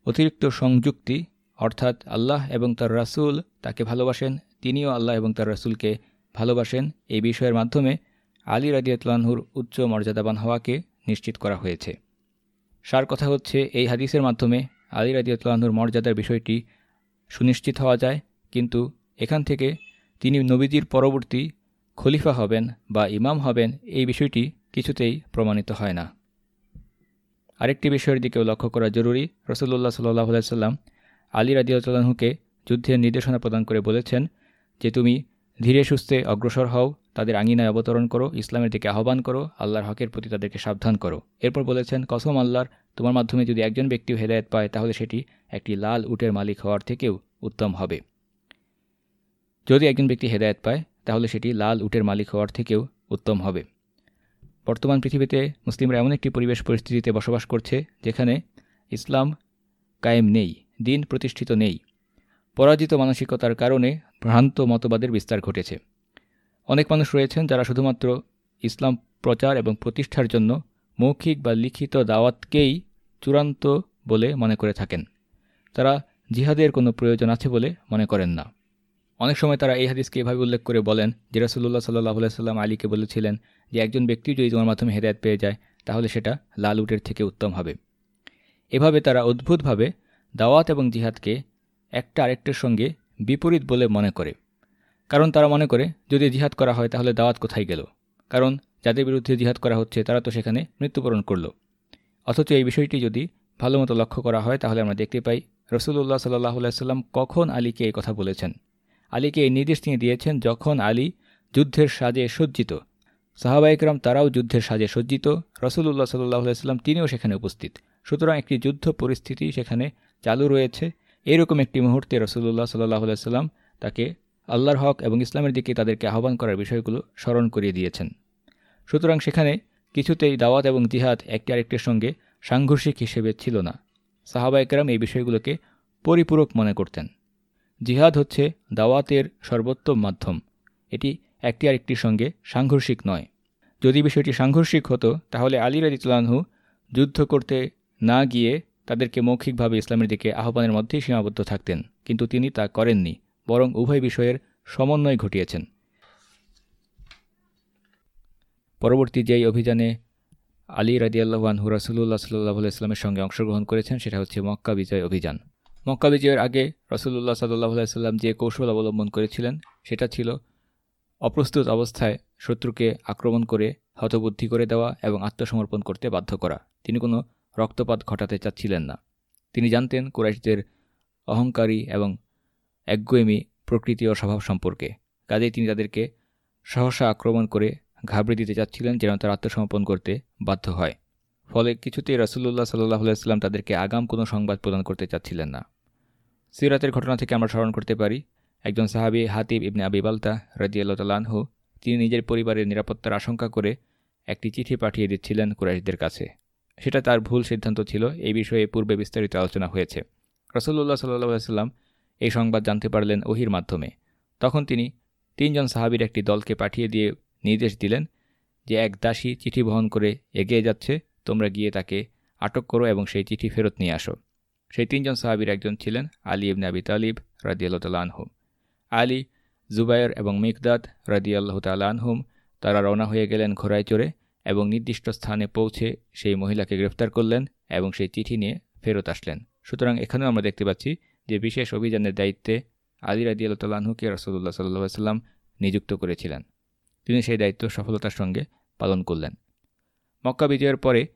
অতিরিক্ত সংযুক্তি, অর্থাৎ আল্লাহ এবং তার রাসুল তাকে ভালোবাসেন, তিনিও আল্লাহ এবং তার রাসুলকে ভালোবাসেন। এই বিষয়ের মাধ্যমে আলী রাদিয়াতলানহুর উচ্চ মর্যাদাবান হওয়াকে নিশ্চিত করা হয়েছে। সার কথা হচ্ছে, এই হাদিসের মাধ্যমে আলী রাদিয়াতলানহুর মর্যাদার বিষয়টি সুনিশ্চিত হওয়া যায়। কিন্তু এখান থেকে তিনি নবীজির পরবর্তী খলিফা হবেন বা ইমাম হবেন, এই বিষয়টি কিছুতেই প্রমাণিত হয় না। আরেকটি বিষয়ের দিকেও লক্ষ্য করা জরুরি রসুল্লাহ সাল্লাহ সাল্লাম আলী রাদিউতালাহুকে যুদ্ধের নির্দেশনা প্রদান করে বলেছেন যে, তুমি ধীরে সুস্থে অগ্রসর হও, তাদের আঙিনায় অবতরণ করো, ইসলামের দিকে আহ্বান করো, আল্লাহর হকের প্রতি তাদেরকে সাবধান করো। এরপর বলেছেন, কসম আল্লাহর, তোমার মাধ্যমে যদি একজন ব্যক্তিও হেদায়ত পায়, তাহলে সেটি একটি লাল উটের মালিক হওয়ার থেকেও উত্তম হবে। যদি একজন ব্যক্তি হেদায়ত পায় তাহলে সেটি লাল উটের মালিক হওয়ার থেকেও উত্তম হবে। বর্তমান পৃথিবীতে মুসলিমরা এমন একটি পরিবেশ পরিস্থিতিতে বসবাস করছে যেখানে ইসলাম কায়েম নেই, দিন প্রতিষ্ঠিত নেই। পরাজিত মানসিকতার কারণে ভ্রান্ত মতবাদের বিস্তার ঘটেছে। অনেক মানুষ রয়েছেন যারা শুধুমাত্র ইসলাম প্রচার এবং প্রতিষ্ঠার জন্য মৌখিক বা লিখিত দাওয়াতকেই চূড়ান্ত বলে মনে করে থাকেন। তারা জিহাদের কোনো প্রয়োজন আছে বলে মনে করেন না। অনেক সময় তারা এই হাদিসকে এভাবে উল্লেখ করে বলেন যে রাসুল্লাহ সাল্লাহ সাল্লাম আলীকে বলেছিলেন যে একজন ব্যক্তি যদি তোমার মাধ্যমে হেদায়ত পেয়ে যায়, তাহলে সেটা লাল উটের থেকে উত্তম হবে। এভাবে তারা অদ্ভুতভাবে দাওয়াত এবং জিহাদকে একটা আরেকটার সঙ্গে বিপরীত বলে মনে করে। কারণ তারা মনে করে, যদি জিহাদ করা হয়, তাহলে দাওয়াত কোথায় গেল? কারণ যাদের বিরুদ্ধে জিহাদ করা হচ্ছে, তারা তো সেখানে মৃত্যুবরণ করল। অথচ এই বিষয়টি যদি ভালো মতো লক্ষ্য করা হয়, তাহলে আমরা দেখতে পাই রসুল্লাহ সাল্লাহ সাল্লাম কখন আলীকে এই কথা বলেছেন। আলীকে এই নির্দেশ তিনি দিয়েছেন যখন আলী যুদ্ধের সাজে সজ্জিত। সাহাবা ইকরাম তারাও যুদ্ধের সাজে সজ্জিত। রসুল্লাহ সাল্লাহ সাল্লাম তিনিও সেখানে উপস্থিত। সুতরাং একটি যুদ্ধ পরিস্থিতি সেখানে চালু রয়েছে। এরকম একটি মুহূর্তে রসুল্লাহ সাল্লাহ সাল্লাম তাকে আল্লাহর হক এবং ইসলামের দিকে তাদেরকে আহ্বান করার বিষয়গুলো স্মরণ করিয়ে দিয়েছেন। সুতরাং সেখানে কিছুতেই দাওয়াত এবং জিহাদ একটি আরেকটির সঙ্গে সাংঘর্ষিক হিসেবে ছিল না। সাহাবা একরাম এই বিষয়গুলোকে পরিপূরক মনে করতেন। জিহাদ হচ্ছে দাওয়াতের সর্বোত্তম মাধ্যম। এটি একটি আরেকটির সঙ্গে সাংঘর্ষিক নয়। যদি বিষয়টি সাংঘর্ষিক হতো, তাহলে আলী রাজিতুল্লাহু যুদ্ধ করতে না গিয়ে তাদেরকে মৌখিকভাবে ইসলামের দিকে আহ্বানের মধ্যেই সীমাবদ্ধ থাকতেন। কিন্তু তিনি তা করেননি, বরং উভয় বিষয়ের সমন্বয় ঘটিয়েছেন। পরবর্তী যেই অভিযানে আলী রাজিয়াল্লাহানহু রাসুল্লাহ সাল্লাহ ইসলামের সঙ্গে অংশগ্রহণ করেছেন, সেটা হচ্ছে মক্কা বিজয় অভিযান। মক্কা বিজয়ের আগে রসুল্লাহ সাল্লাহ সাল্লাম যে কৌশল অবলম্বন করেছিলেন, সেটা ছিল অপ্রস্তুত অবস্থায় শত্রুকে আক্রমণ করে হতবুদ্ধি করে দেওয়া এবং আত্মসমর্পণ করতে বাধ্য করা। তিনি কোনো রক্তপাত ঘটাতে চাচ্ছিলেন না। তিনি জানতেন কুরাইশদের অহংকারী এবং একগুয়েমি প্রকৃতি ও স্বভাব সম্পর্কে। কাজেই তিনি তাদেরকে সহসা আক্রমণ করে ঘাবড়ে দিতে চাচ্ছিলেন যেন তারা আত্মসমর্পণ করতে বাধ্য হয়। ফলে কিছুতেই রাসুল্লাহ সাল্লাহ আলাইস্লাম তাদেরকে আগাম কোনো সংবাদ প্রদান করতে চাচ্ছিলেন না। সিরাতের ঘটনা থেকে আমরা স্মরণ করতে পারি, একজন সাহাবি হাতিব ইবনে আবি বালতা রাজিয়াল্লাহু তিনি নিজের পরিবারের নিরাপত্তার আশঙ্কা করে একটি চিঠি পাঠিয়ে দিচ্ছিলেন কুরাইশদের কাছে। সেটা তার ভুল সিদ্ধান্ত ছিল এই বিষয়ে পূর্বে বিস্তারিত আলোচনা হয়েছে। রসল্লাহ সাল্লাহ সাল্লাম এই সংবাদ জানতে পারলেন ওহির মাধ্যমে। তখন তিনি তিনজন সাহাবির একটি দলকে পাঠিয়ে দিয়ে নির্দেশ দিলেন যে এক দাসী চিঠি বহন করে এগিয়ে যাচ্ছে তোমরা গিয়ে তাকে আটক করো এবং সেই চিঠি ফেরত নিয়ে আসো। সেই তিনজন সাহাবির একজন ছিলেন আলী ইবনে আবি তালিব রাদিয়াল্লাহ আলী জুবায়ের এবং মিকদাদ রাদিয়াল্লাহ তালানহুম তারা রওনা হয়ে গেলেন ঘোড়ায় চড়ে এবং নির্দিষ্ট স্থানে পৌঁছে সেই মহিলাকে গ্রেফতার করলেন এবং সেই চিঠি নিয়ে ফেরত আসলেন। সুতরাং এখানেও আমরা দেখতে পাচ্ছি যে বিশেষ অভিযানের দায়িত্বে আলী রাদিয়াল্লাহকে রসদুল্লাহ সাল্লাহ সাল্লাম নিযুক্ত করেছিলেন। তিনি সেই দায়িত্ব সফলতার সঙ্গে পালন করলেন। মক্কা বিজয়ের পরে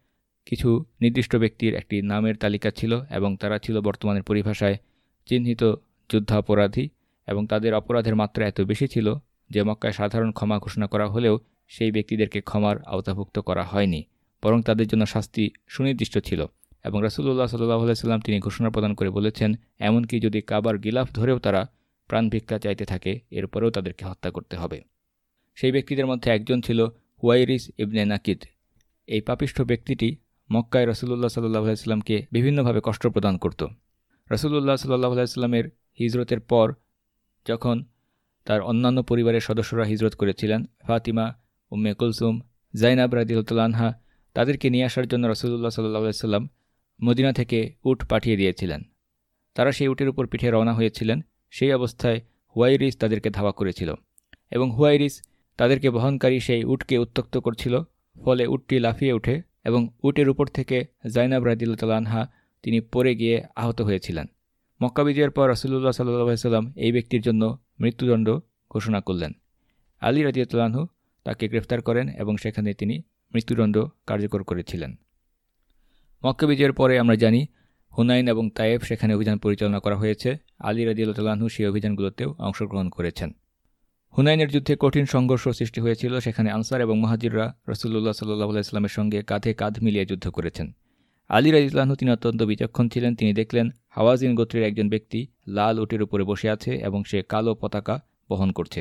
কিছু নির্দিষ্ট ব্যক্তির একটি নামের তালিকা ছিল এবং তারা ছিল বর্তমানের পরিভাষায় চিহ্নিত যুদ্ধাপরাধী এবং তাদের অপরাধের মাত্রা এত বেশি ছিল যে মক্কায় সাধারণ ক্ষমা ঘোষণা করা হলেও সেই ব্যক্তিদেরকে ক্ষমার আওতাভুক্ত করা হয়নি, বরং তাদের জন্য শাস্তি সুনির্দিষ্ট ছিল এবং রাসুল্লাহ সাল্লাহ সাল্লাম তিনি ঘোষণা প্রদান করে বলেছেন, এমনকি যদি কাবার গিলাফ ধরেও তারা প্রাণ ভিক্ষা চাইতে থাকে, এরপরেও তাদেরকে হত্যা করতে হবে। সেই ব্যক্তিদের মধ্যে একজন ছিল হুয়াইরিস ইবনে নাকিদ। এই পাপিষ্ঠ ব্যক্তিটি মক্কায় রসুল্লাহ সাল্লাহ সাল্লামকে বিভিন্নভাবে কষ্ট প্রদান করত। রসুল্লাহ সাল্লাহ সাল্লামের হিজরতের পর যখন তার অন্যান্য পরিবারের সদস্যরা হিজরত করেছিলেন, ফাতিমা, উম্মে কুলসুম, জাইনাব রাদিউল্লাহা তাদেরকে নিয়ে আসার জন্য রসুল্লাহ সাল্লাহ সাল্লাম মদিনা থেকে উট পাঠিয়ে দিয়েছিলেন। তারা সেই উটের উপর পিঠে রওনা হয়েছিলেন। সেই অবস্থায় হুয়াইরিস তাদেরকে ধাওয়া করেছিল এবং হুয়াইরিস তাদেরকে বহনকারী সেই উটকে উত্তক্ত করছিল, ফলে উটটি লাফিয়ে উঠে এবং উটের উপর থেকে জাইনাব রাদিল্লাহা তিনি পড়ে গিয়ে আহত হয়েছিলেন। মক্কা বিজয়ের পর রসুল্লাহ সাল্লাম এই ব্যক্তির জন্য মৃত্যুদণ্ড ঘোষণা করলেন। আলী রাজিউল্লাহু তাকে গ্রেফতার করেন এবং সেখানে তিনি মৃত্যুদণ্ড কার্যকর করেছিলেন। মক্কা বিজয়ের পরে আমরা জানি হুনাইন এবং তায়েব সেখানে অভিযান পরিচালনা করা হয়েছে। আলী রাজিউল্লাহু সেই অভিযানগুলোতেও অংশগ্রহণ করেছেন। হুনাইনের যুদ্ধে কঠিন সংঘর্ষ সৃষ্টি হয়েছিল, সেখানে আনসার এবং মাহাজিররা রসুল্লাহ সাল্লাহ ইসলামের সঙ্গে কাঁধে কাঁধ মিলিয়ে যুদ্ধ করেছেন। আলী রাজিউল্লাহু তিনি অত্যন্ত বিচক্ষণ ছিলেন। তিনি দেখলেন, হাওয়াজিন গোত্রের একজন ব্যক্তি লাল উটের উপরে বসে আছে এবং সে কালো পতাকা বহন করছে।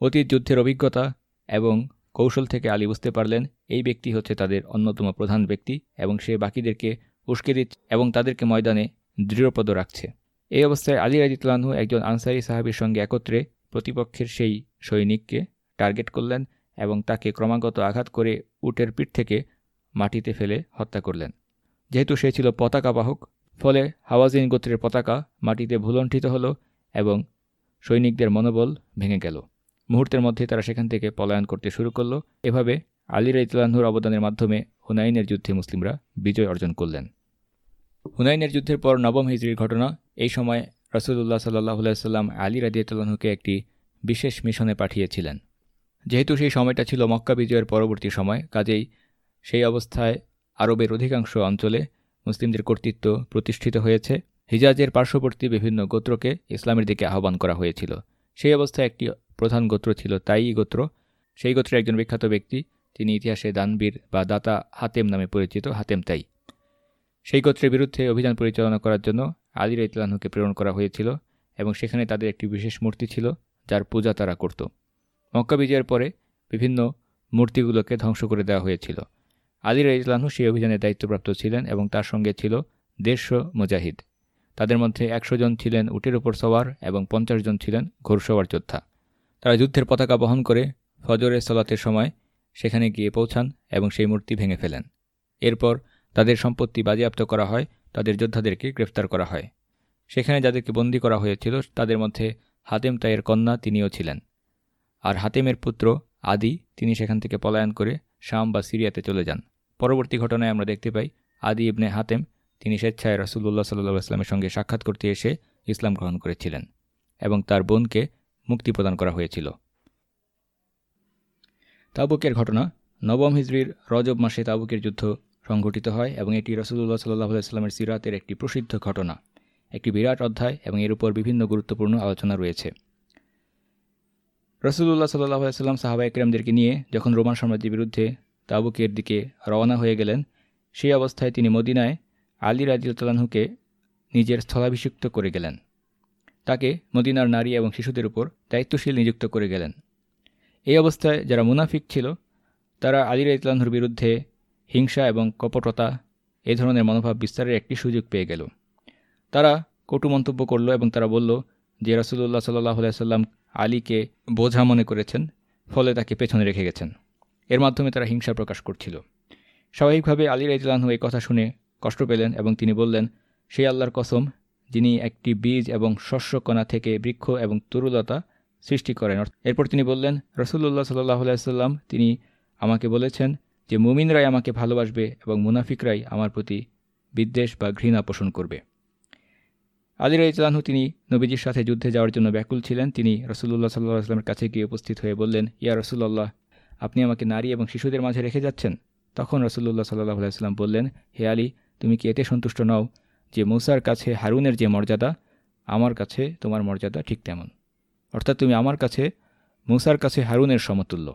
অতীত যুদ্ধের অভিজ্ঞতা এবং কৌশল থেকে আলী বুঝতে পারলেন, এই ব্যক্তি হচ্ছে তাদের অন্যতম প্রধান ব্যক্তি এবং সে বাকিদেরকে উস্কে দিচ্ছে এবং তাদেরকে ময়দানে দৃঢ়পদ রাখছে। এই অবস্থায় আলী রাজিতুল্লাহু একজন আনসারি সাহাবির সঙ্গে একত্রে প্রতিপক্ষের সেই সৈনিককে টার্গেট করলেন এবং তাকে ক্রমাগত আঘাত করে উটের পিঠ থেকে মাটিতে ফেলে হত্যা করলেন। যেহেতু সে ছিল পতাকা বাহক, ফলে হাওয়াজিন গোত্রের পতাকা মাটিতে ভুলণ্ঠিত হল এবং সৈনিকদের মনোবল ভেঙে গেল। মুহূর্তের মধ্যে তারা সেখান থেকে পলায়ন করতে শুরু করল। এভাবে আলী রাইতলানহুর অবদানের মাধ্যমে হুনাইনের যুদ্ধে মুসলিমরা বিজয় অর্জন করলেন। হুনাইনের যুদ্ধের পর নবম হিজড়ির ঘটনা এই সময় রসুল্লাহ সাল্লাহ সাল্লাম আলী রাদিয়াতুল্লাহকে একটি বিশেষ মিশনে পাঠিয়েছিলেন। যেহেতু সেই সময়টা ছিল মক্কা বিজয়ের পরবর্তী সময়, কাজেই সেই অবস্থায় আরবের অধিকাংশ অঞ্চলে মুসলিমদের কর্তৃত্ব প্রতিষ্ঠিত হয়েছে। হিজাজের পার্শ্ববর্তী বিভিন্ন গোত্রকে ইসলামের দিকে আহ্বান করা হয়েছিল। সেই অবস্থায় একটি প্রধান গোত্র ছিল তাই গোত্র। সেই গোত্রের একজন বিখ্যাত ব্যক্তি, তিনি ইতিহাসে দানবীর বা দাতা হাতেম নামে পরিচিত, হাতেম তাই সেই গোত্রের বিরুদ্ধে অভিযান পরিচালনা করার জন্য আলির ইতলানহুকে প্রেরণ করা হয়েছিল এবং সেখানে তাদের একটি বিশেষ মূর্তি ছিল যার পূজা তারা করত। মক্কা বিজয়ের পরে বিভিন্ন মূর্তিগুলোকে ধ্বংস করে দেওয়া হয়েছিল। আলী ইতলানহু সেই অভিযানের দায়িত্বপ্রাপ্ত ছিলেন এবং তার সঙ্গে ছিল দেড়শো মুজাহিদ। তাদের মধ্যে একশো জন ছিলেন উটের ওপর সওয়ার এবং পঞ্চাশ জন ছিলেন ঘোরসওয়ার যোদ্ধা। তারা যুদ্ধের পতাকা বহন করে ফজরের সলাতের সময় সেখানে গিয়ে পৌঁছান এবং সেই মূর্তি ভেঙে ফেলেন। এরপর তাদের সম্পত্তি বাজেয়াপ্ত করা হয়, তাদের যোদ্ধাদেরকে গ্রেফতার করা হয়। সেখানে যাদেরকে বন্দী করা হয়েছিল, তাদের মধ্যে হাতেম তাইয়ের কন্যা তিনিও ছিলেন। আর হাতেমের পুত্র আদি তিনি সেখান থেকে পলায়ন করে শাম বা সিরিয়াতে চলে যান। পরবর্তী ঘটনায় আমরা দেখতে পাই, আদি ইবনে হাতেম তিনি স্বেচ্ছায় রসুল্লাহ সাল্লাহ সঙ্গে সাক্ষাৎ করতে এসে ইসলাম গ্রহণ করেছিলেন এবং তার বোনকে মুক্তি প্রদান করা হয়েছিল। তাবুকের ঘটনা, নবম হিজড়ির রজব মাসে তাবুকের যুদ্ধ সংঘটিত হয় এবং এটি রসুল্লাহ সাল্লাহ সাল্লামের সিরাতের একটি প্রসিদ্ধ ঘটনা, একটি বিরাট অধ্যায় এবং এর উপর বিভিন্ন গুরুত্বপূর্ণ আলোচনা রয়েছে। রসুল্লাহ সাল্লাহ সাল্লাম সাহাবা একরামদেরকে নিয়ে যখন রোমান সাম্রাজ্যের বিরুদ্ধে তাবুকের দিকে রওনা হয়ে গেলেন, সেই অবস্থায় তিনি মদিনায় আলী রাজিউতালাহুকে নিজের স্থলাভিষিক্ত করে গেলেন। তাকে মদিনার নারী এবং শিশুদের উপর দায়িত্বশীল নিযুক্ত করে গেলেন। এই অবস্থায় যারা মুনাফিক ছিল, তারা আলী রাইতলানহুর বিরুদ্ধে হিংসা এবং কপটতা এ ধরনের মনোভাব বিস্তারের একটি সুযোগ পেয়ে গেল। তারা কটু মন্তব্য করল এবং তারা বলল যে রসুল্লাহ সাল্লাহ সাল্লাম আলীকে বোঝা মনে করেছেন, ফলে তাকে পেছনে রেখে গেছেন। এর মাধ্যমে তারা হিংসা প্রকাশ করছিল। স্বাভাবিকভাবে আলী রাইতলানহু এই কথা শুনে কষ্ট পেলেন এবং তিনি বললেন, সেই আল্লাহর কসম, যিনি একটি বীজ এবং শস্যকণা থেকে বৃক্ষ এবং তরুলতা সৃষ্টি করেন। এরপর তিনি বললেন রসুল্লাহ সাল্লাহ সাল্লাম তিনি আমাকে বলেছেন যে মুমিনরাই আমাকে ভালোবাসবে এবং মুনাফিকরাই আমার প্রতি বিদ্বেষ বা ঘৃণা পোষণ করবে। আলির ইতলানহু তিনি নবীজির সাথে যুদ্ধে যাওয়ার জন্য ব্যাকুল ছিলেন। তিনি রসুল্লাহ সাল্লাহ আসলামের কাছে গিয়ে উপস্থিত হয়ে বললেন, ইয়া রসুল্লাহ আপনি আমাকে নারী এবং শিশুদের মাঝে রেখে যাচ্ছেন? তখন রসুল্লাহ সাল্লাহ আলাইস্লাম বললেন, হে আলী, তুমি কি এতে সন্তুষ্ট নও যে মূসার কাছে হারুনের যে মর্যাদা, আমার কাছে তোমার মর্যাদা ঠিক তেমন? অর্থাৎ তুমি আমার কাছে, মূসার কাছে হারুনের সমতুল্য।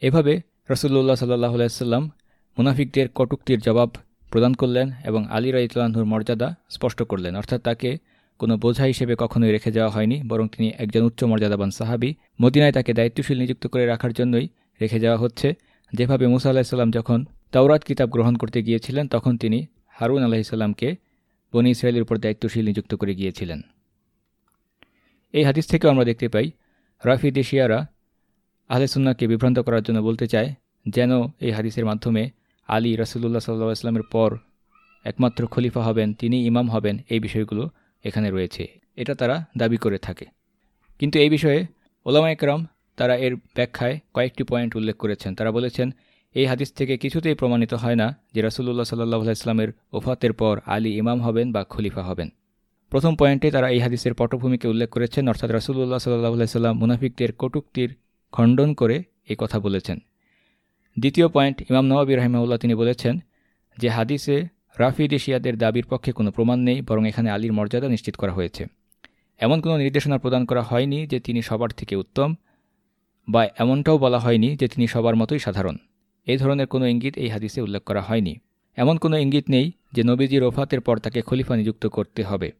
এভাবে রসুল্লাহ সাল্লাহ আলাইসাল্লাম মুনাফিকদের কটুক্তির জবাব প্রদান করলেন এবং আলী রাইতলানহুর মর্যাদা স্পষ্ট করলেন। অর্থাৎ তাকে কোনো বোঝা হিসেবে কখনোই রেখে যাওয়া হয়নি, বরং তিনি একজন উচ্চ মর্যাদাবান সাহাবি। মদিনায় তাকে দায়িত্বশীল নিযুক্ত করে রাখার জন্যই রেখে যাওয়া হচ্ছে। যেভাবে মুসা আলাহিসাল্লাম যখন তাওরাত কিতাব গ্রহণ করতে গিয়েছিলেন, তখন তিনি হারুন আলাহিসাল্লামকে বনি ইসরায়েলের উপর দায়িত্বশীল নিযুক্ত করে গিয়েছিলেন। এই হাদিস থেকেও আমরা দেখতে পাই রাফি দেশিয়ারা আহলে সুন্নাকে বিভ্রান্ত করার জন্য বলতে চায়, যেন এই হাদিসের মাধ্যমে আলী রাসুল্লাহ সাল্লাহ আসলামের পর একমাত্র খলিফা হবেন, তিনি ইমাম হবেন, এই বিষয়গুলো এখানে রয়েছে। এটা তারা দাবি করে থাকে। কিন্তু এই বিষয়ে ওলামা একরাম তারা এর ব্যাখ্যায় কয়েকটি পয়েন্ট উল্লেখ করেছেন। তারা বলেছেন, এই হাদিস থেকে কিছুতেই প্রমাণিত হয় না যে রাসুল্লাহ সাল্লাহ ইসলামের ওফাতের পর আলী ইমাম হবেন বা খলিফা হবেন। প্রথম পয়েন্টে তারা এই হাদিসের পটভূমিকে উল্লেখ করেছেন, অর্থাৎ রাসুল্লাহ সাল্লাহ সাল্লাম মুনাফিকদের কটুক্তির খণ্ডন করে এই কথা বলেছেন। দ্বিতীয় পয়েন্ট, ইমাম নওয়াবি রাহিমাউল্লাহ তিনি বলেছেন যে হাদিসে রাফি দেশিয়াদের দাবির পক্ষে কোনো প্রমাণ নেই, বরং এখানে আলীর মর্যাদা নিশ্চিত করা হয়েছে। এমন কোনো নির্দেশনা প্রদান করা হয়নি যে তিনি সবার থেকে উত্তম, বা এমনটাও বলা হয়নি যে তিনি সবার মতোই সাধারণ। এই ধরনের কোনো ইঙ্গিত এই হাদিসে উল্লেখ করা হয়নি। এমন কোনো ইঙ্গিত নেই যে নবীজির ওফাতের পর তাকে খলিফা নিযুক্ত করতে হবে।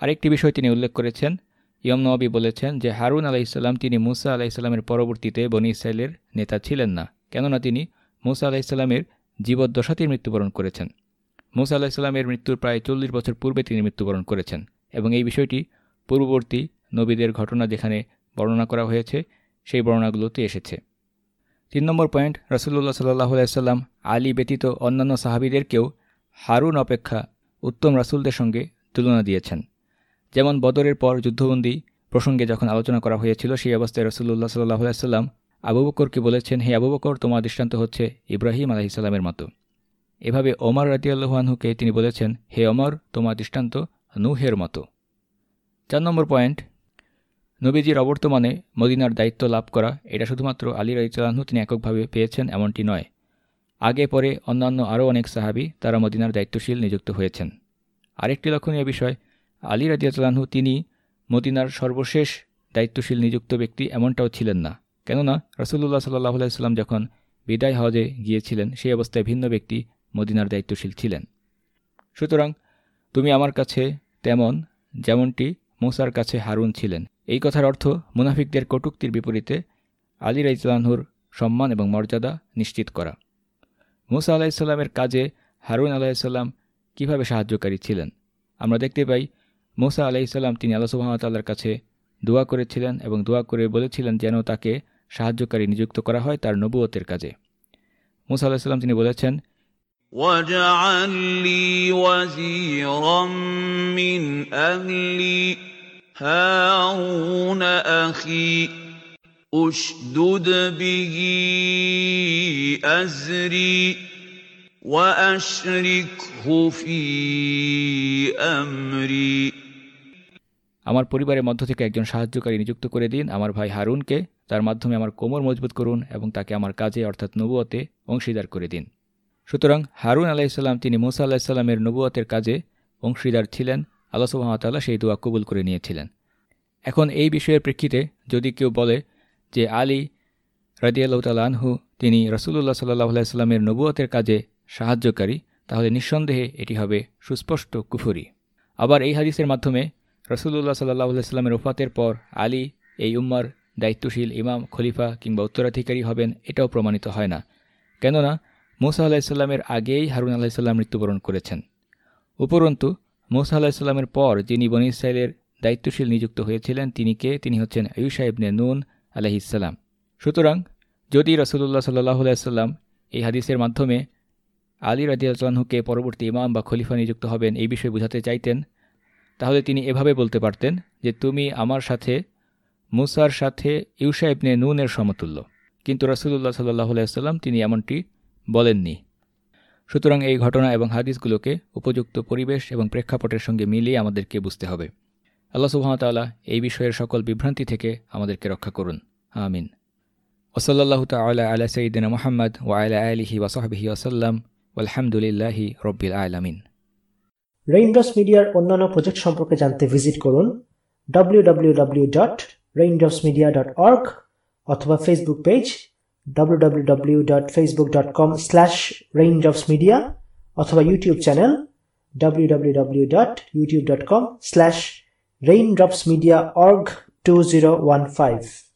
আরেকটি বিষয় তিনি উল্লেখ করেছেন ইয়ম নবী বলেছেন যে হারুন আলাইসাল্লাম তিনি মুসা আলাইসাল্লামের পরবর্তীতে বনি ইসরায়েলের নেতা ছিলেন না। কেননা তিনি মুসা আলাইসাল্লামের জীবদ্দশাতেই মৃত্যুবরণ করেছেন। মুসা আলাহিসাল্লামের মৃত্যুর প্রায় চল্লিশ বছর পূর্বে তিনি মৃত্যুবরণ করেছেন এবং এই বিষয়টি পূর্ববর্তী নবীদের ঘটনা যেখানে বর্ণনা করা হয়েছে, সেই বর্ণনাগুলোতে এসেছে। তিন নম্বর পয়েন্ট রসুল্লাহ সাল্লাহ আলী ব্যতীত অন্যান্য সাহাবিদেরকেও হারুন অপেক্ষা উত্তম রাসুলদের সঙ্গে তুলনা দিয়েছেন। যেমন বদরের পর যুদ্ধবন্দী প্রসঙ্গে যখন আলোচনা করা হয়েছিল, সেই অবস্থায় রসুল্লাহ সাল্লাহ সাল্লাম আবু বকরকে বলেছেন, হে আবু বকর, তোমার দৃষ্টান্ত হচ্ছে ইব্রাহিম আলাহিসাল্লামের মতো। এভাবে ওমর রাতিয়াল্লাহানহুকে তিনি বলেছেন, হে অমর তোমার দৃষ্টান্ত নুহের মতো। চার নম্বর পয়েন্ট, নবীজির অবর্তমানে মদিনার দায়িত্ব লাভ করা, এটা শুধুমাত্র আলী রাইতালাহু তিনি এককভাবে পেয়েছেন, এমনটি নয়। আগে পরে অন্যান্য আরও অনেক সাহাবি তারা মদিনার দায়িত্বশীল নিযুক্ত হয়েছেন। আরেকটি লক্ষণীয় বিষয় আলী রাজিয়াতলাহু তিনি মদিনার সর্বশেষ দায়িত্বশীল নিযুক্ত ব্যক্তি এমনটাও ছিলেন না। কেননা রসুল্লাহ সাল্লাহ আলাইস্লাম যখন বিদায় হজে গিয়েছিলেন, সেই অবস্থায় ভিন্ন ব্যক্তি মদিনার দায়িত্বশীল ছিলেন। সুতরাং তুমি আমার কাছে তেমন যেমনটি মুসার কাছে হারুন ছিলেন। এই কথার অর্থ মুনাফিকদের কটুক্তির বিপরীতে আলী রাইতলানহুর সম্মান এবং মর্যাদা নিশ্চিত করা। মুসা আলাহিসাল্লামের কাজে হারুন আলাহিসাল্লাম কীভাবে সাহায্যকারী ছিলেন? আমরা দেখতে পাই মুসা আলাইসাল্লাম তিনি আল্লাহ সুহামতাল্লার কাছে দোয়া করেছিলেন এবং দোয়া করে বলেছিলেন যেন তাকে সাহায্যকারী নিযুক্ত করা হয় তার নবুয়তের কাজে মুসা আলাহিসাল্লাম তিনি বলেছেন واجعل لي وزيرا من أهلي هارون أخي أشدد به أزري وأشركه في أمري আমার পরিবারের মধ্য থেকে একজন সাহায্যকারী নিযুক্ত করে দিন। আমার ভাই হারুনকে তার মাধ্যমে আমার কোমর মজবুত করুন এবং তাকে আমার কাজে, অর্থাৎ নবুয়তে, অংশীদার করে দিন। সুতরাং হারুন আলাইসাল্লাম তিনি মুসা আলাহিসাল্লামের নবুয়তের কাজে অংশীদার ছিলেন। আল্লাহ সুহামতাল্লাহ সেই দোয়া কবুল করে নিয়েছিলেন। এখন এই বিষয়ের প্রেক্ষিতে যদি কেউ বলে যে আলী রাজিয়াল্লাহ আনহু, তিনি রসুল্লাহ সাল্লাহ আলাইস্লামের নবুয়তের কাজে সাহায্যকারী, তাহলে নিঃসন্দেহে এটি হবে সুস্পষ্ট কুফুরি। আবার এই হাদিসের মাধ্যমে রসুল্লাহ সাল্লাহ আলাইস্লামের ওফাতের পর আলী, এই উম্মার দায়িত্বশীল ইমাম, খলিফা কিংবা উত্তরাধিকারী হবেন এটাও প্রমাণিত হয় না। কেননা, মুসা আলাহিসাল্লামের আগেই হারুন আলাহিসাল্লাম মৃত্যুবরণ করেছেন। উপরন্তু, মুসা আলাহিসাল্লামের পর যিনি বনি ইসরায়েলের দায়িত্বশীল নিযুক্ত হয়েছিলেন, তিনি কে? তিনি হচ্ছেন আয়ুষা ইবনে নুন আলাহিসাল্লাম সুতরাং, যদি রসুল্লাহ সাল্লাহ আলাইসাল্লাম এই হাদিসের মাধ্যমে আলী রাজিয়ালহুকে পরবর্তী ইমাম বা খলিফা নিযুক্ত হবেন এই বিষয়ে বোঝাতে চাইতেন তাহলে তিনি এভাবে বলতে পারতেন যে তুমি আমার সাথে, মুসার সাথে ইউসা ইবনে নুনের সমতুল্য। কিন্তু রসুল্লাহ সাল্লাহ আলাইসাল্লাম তিনি এমনটি বলেননি। সুতরাং এই ঘটনা এবং হাদিসগুলোকে উপযুক্ত পরিবেশ এবং প্রেক্ষাপটের সঙ্গে মিলিয়ে আমাদেরকে বুঝতে হবে। আল্লাহ সুহামতাল্লাহ এই বিষয়ের সকল বিভ্রান্তি থেকে আমাদেরকে রক্ষা করুন। আমিন। ওসল্লাহ তাল্লাহ আলা সঈদিন মোহাম্মদ ওয়াইলা আলহি ওয়াসাহবিহি ওসাল্লাম আলহামদুলিল্লাহি রব্বিল আলমিন। রেইনড্রপস মিডিয়ার অন্যান্য প্রজেক্ট সম্পর্কে জানতে ভিজিট করুন www.raindropsmedia.org অথবা ফেসবুক পেজ www.facebook.com/raindropsmedia অথবা YouTube channel www.youtube.com slash raindropsmediaorg 2015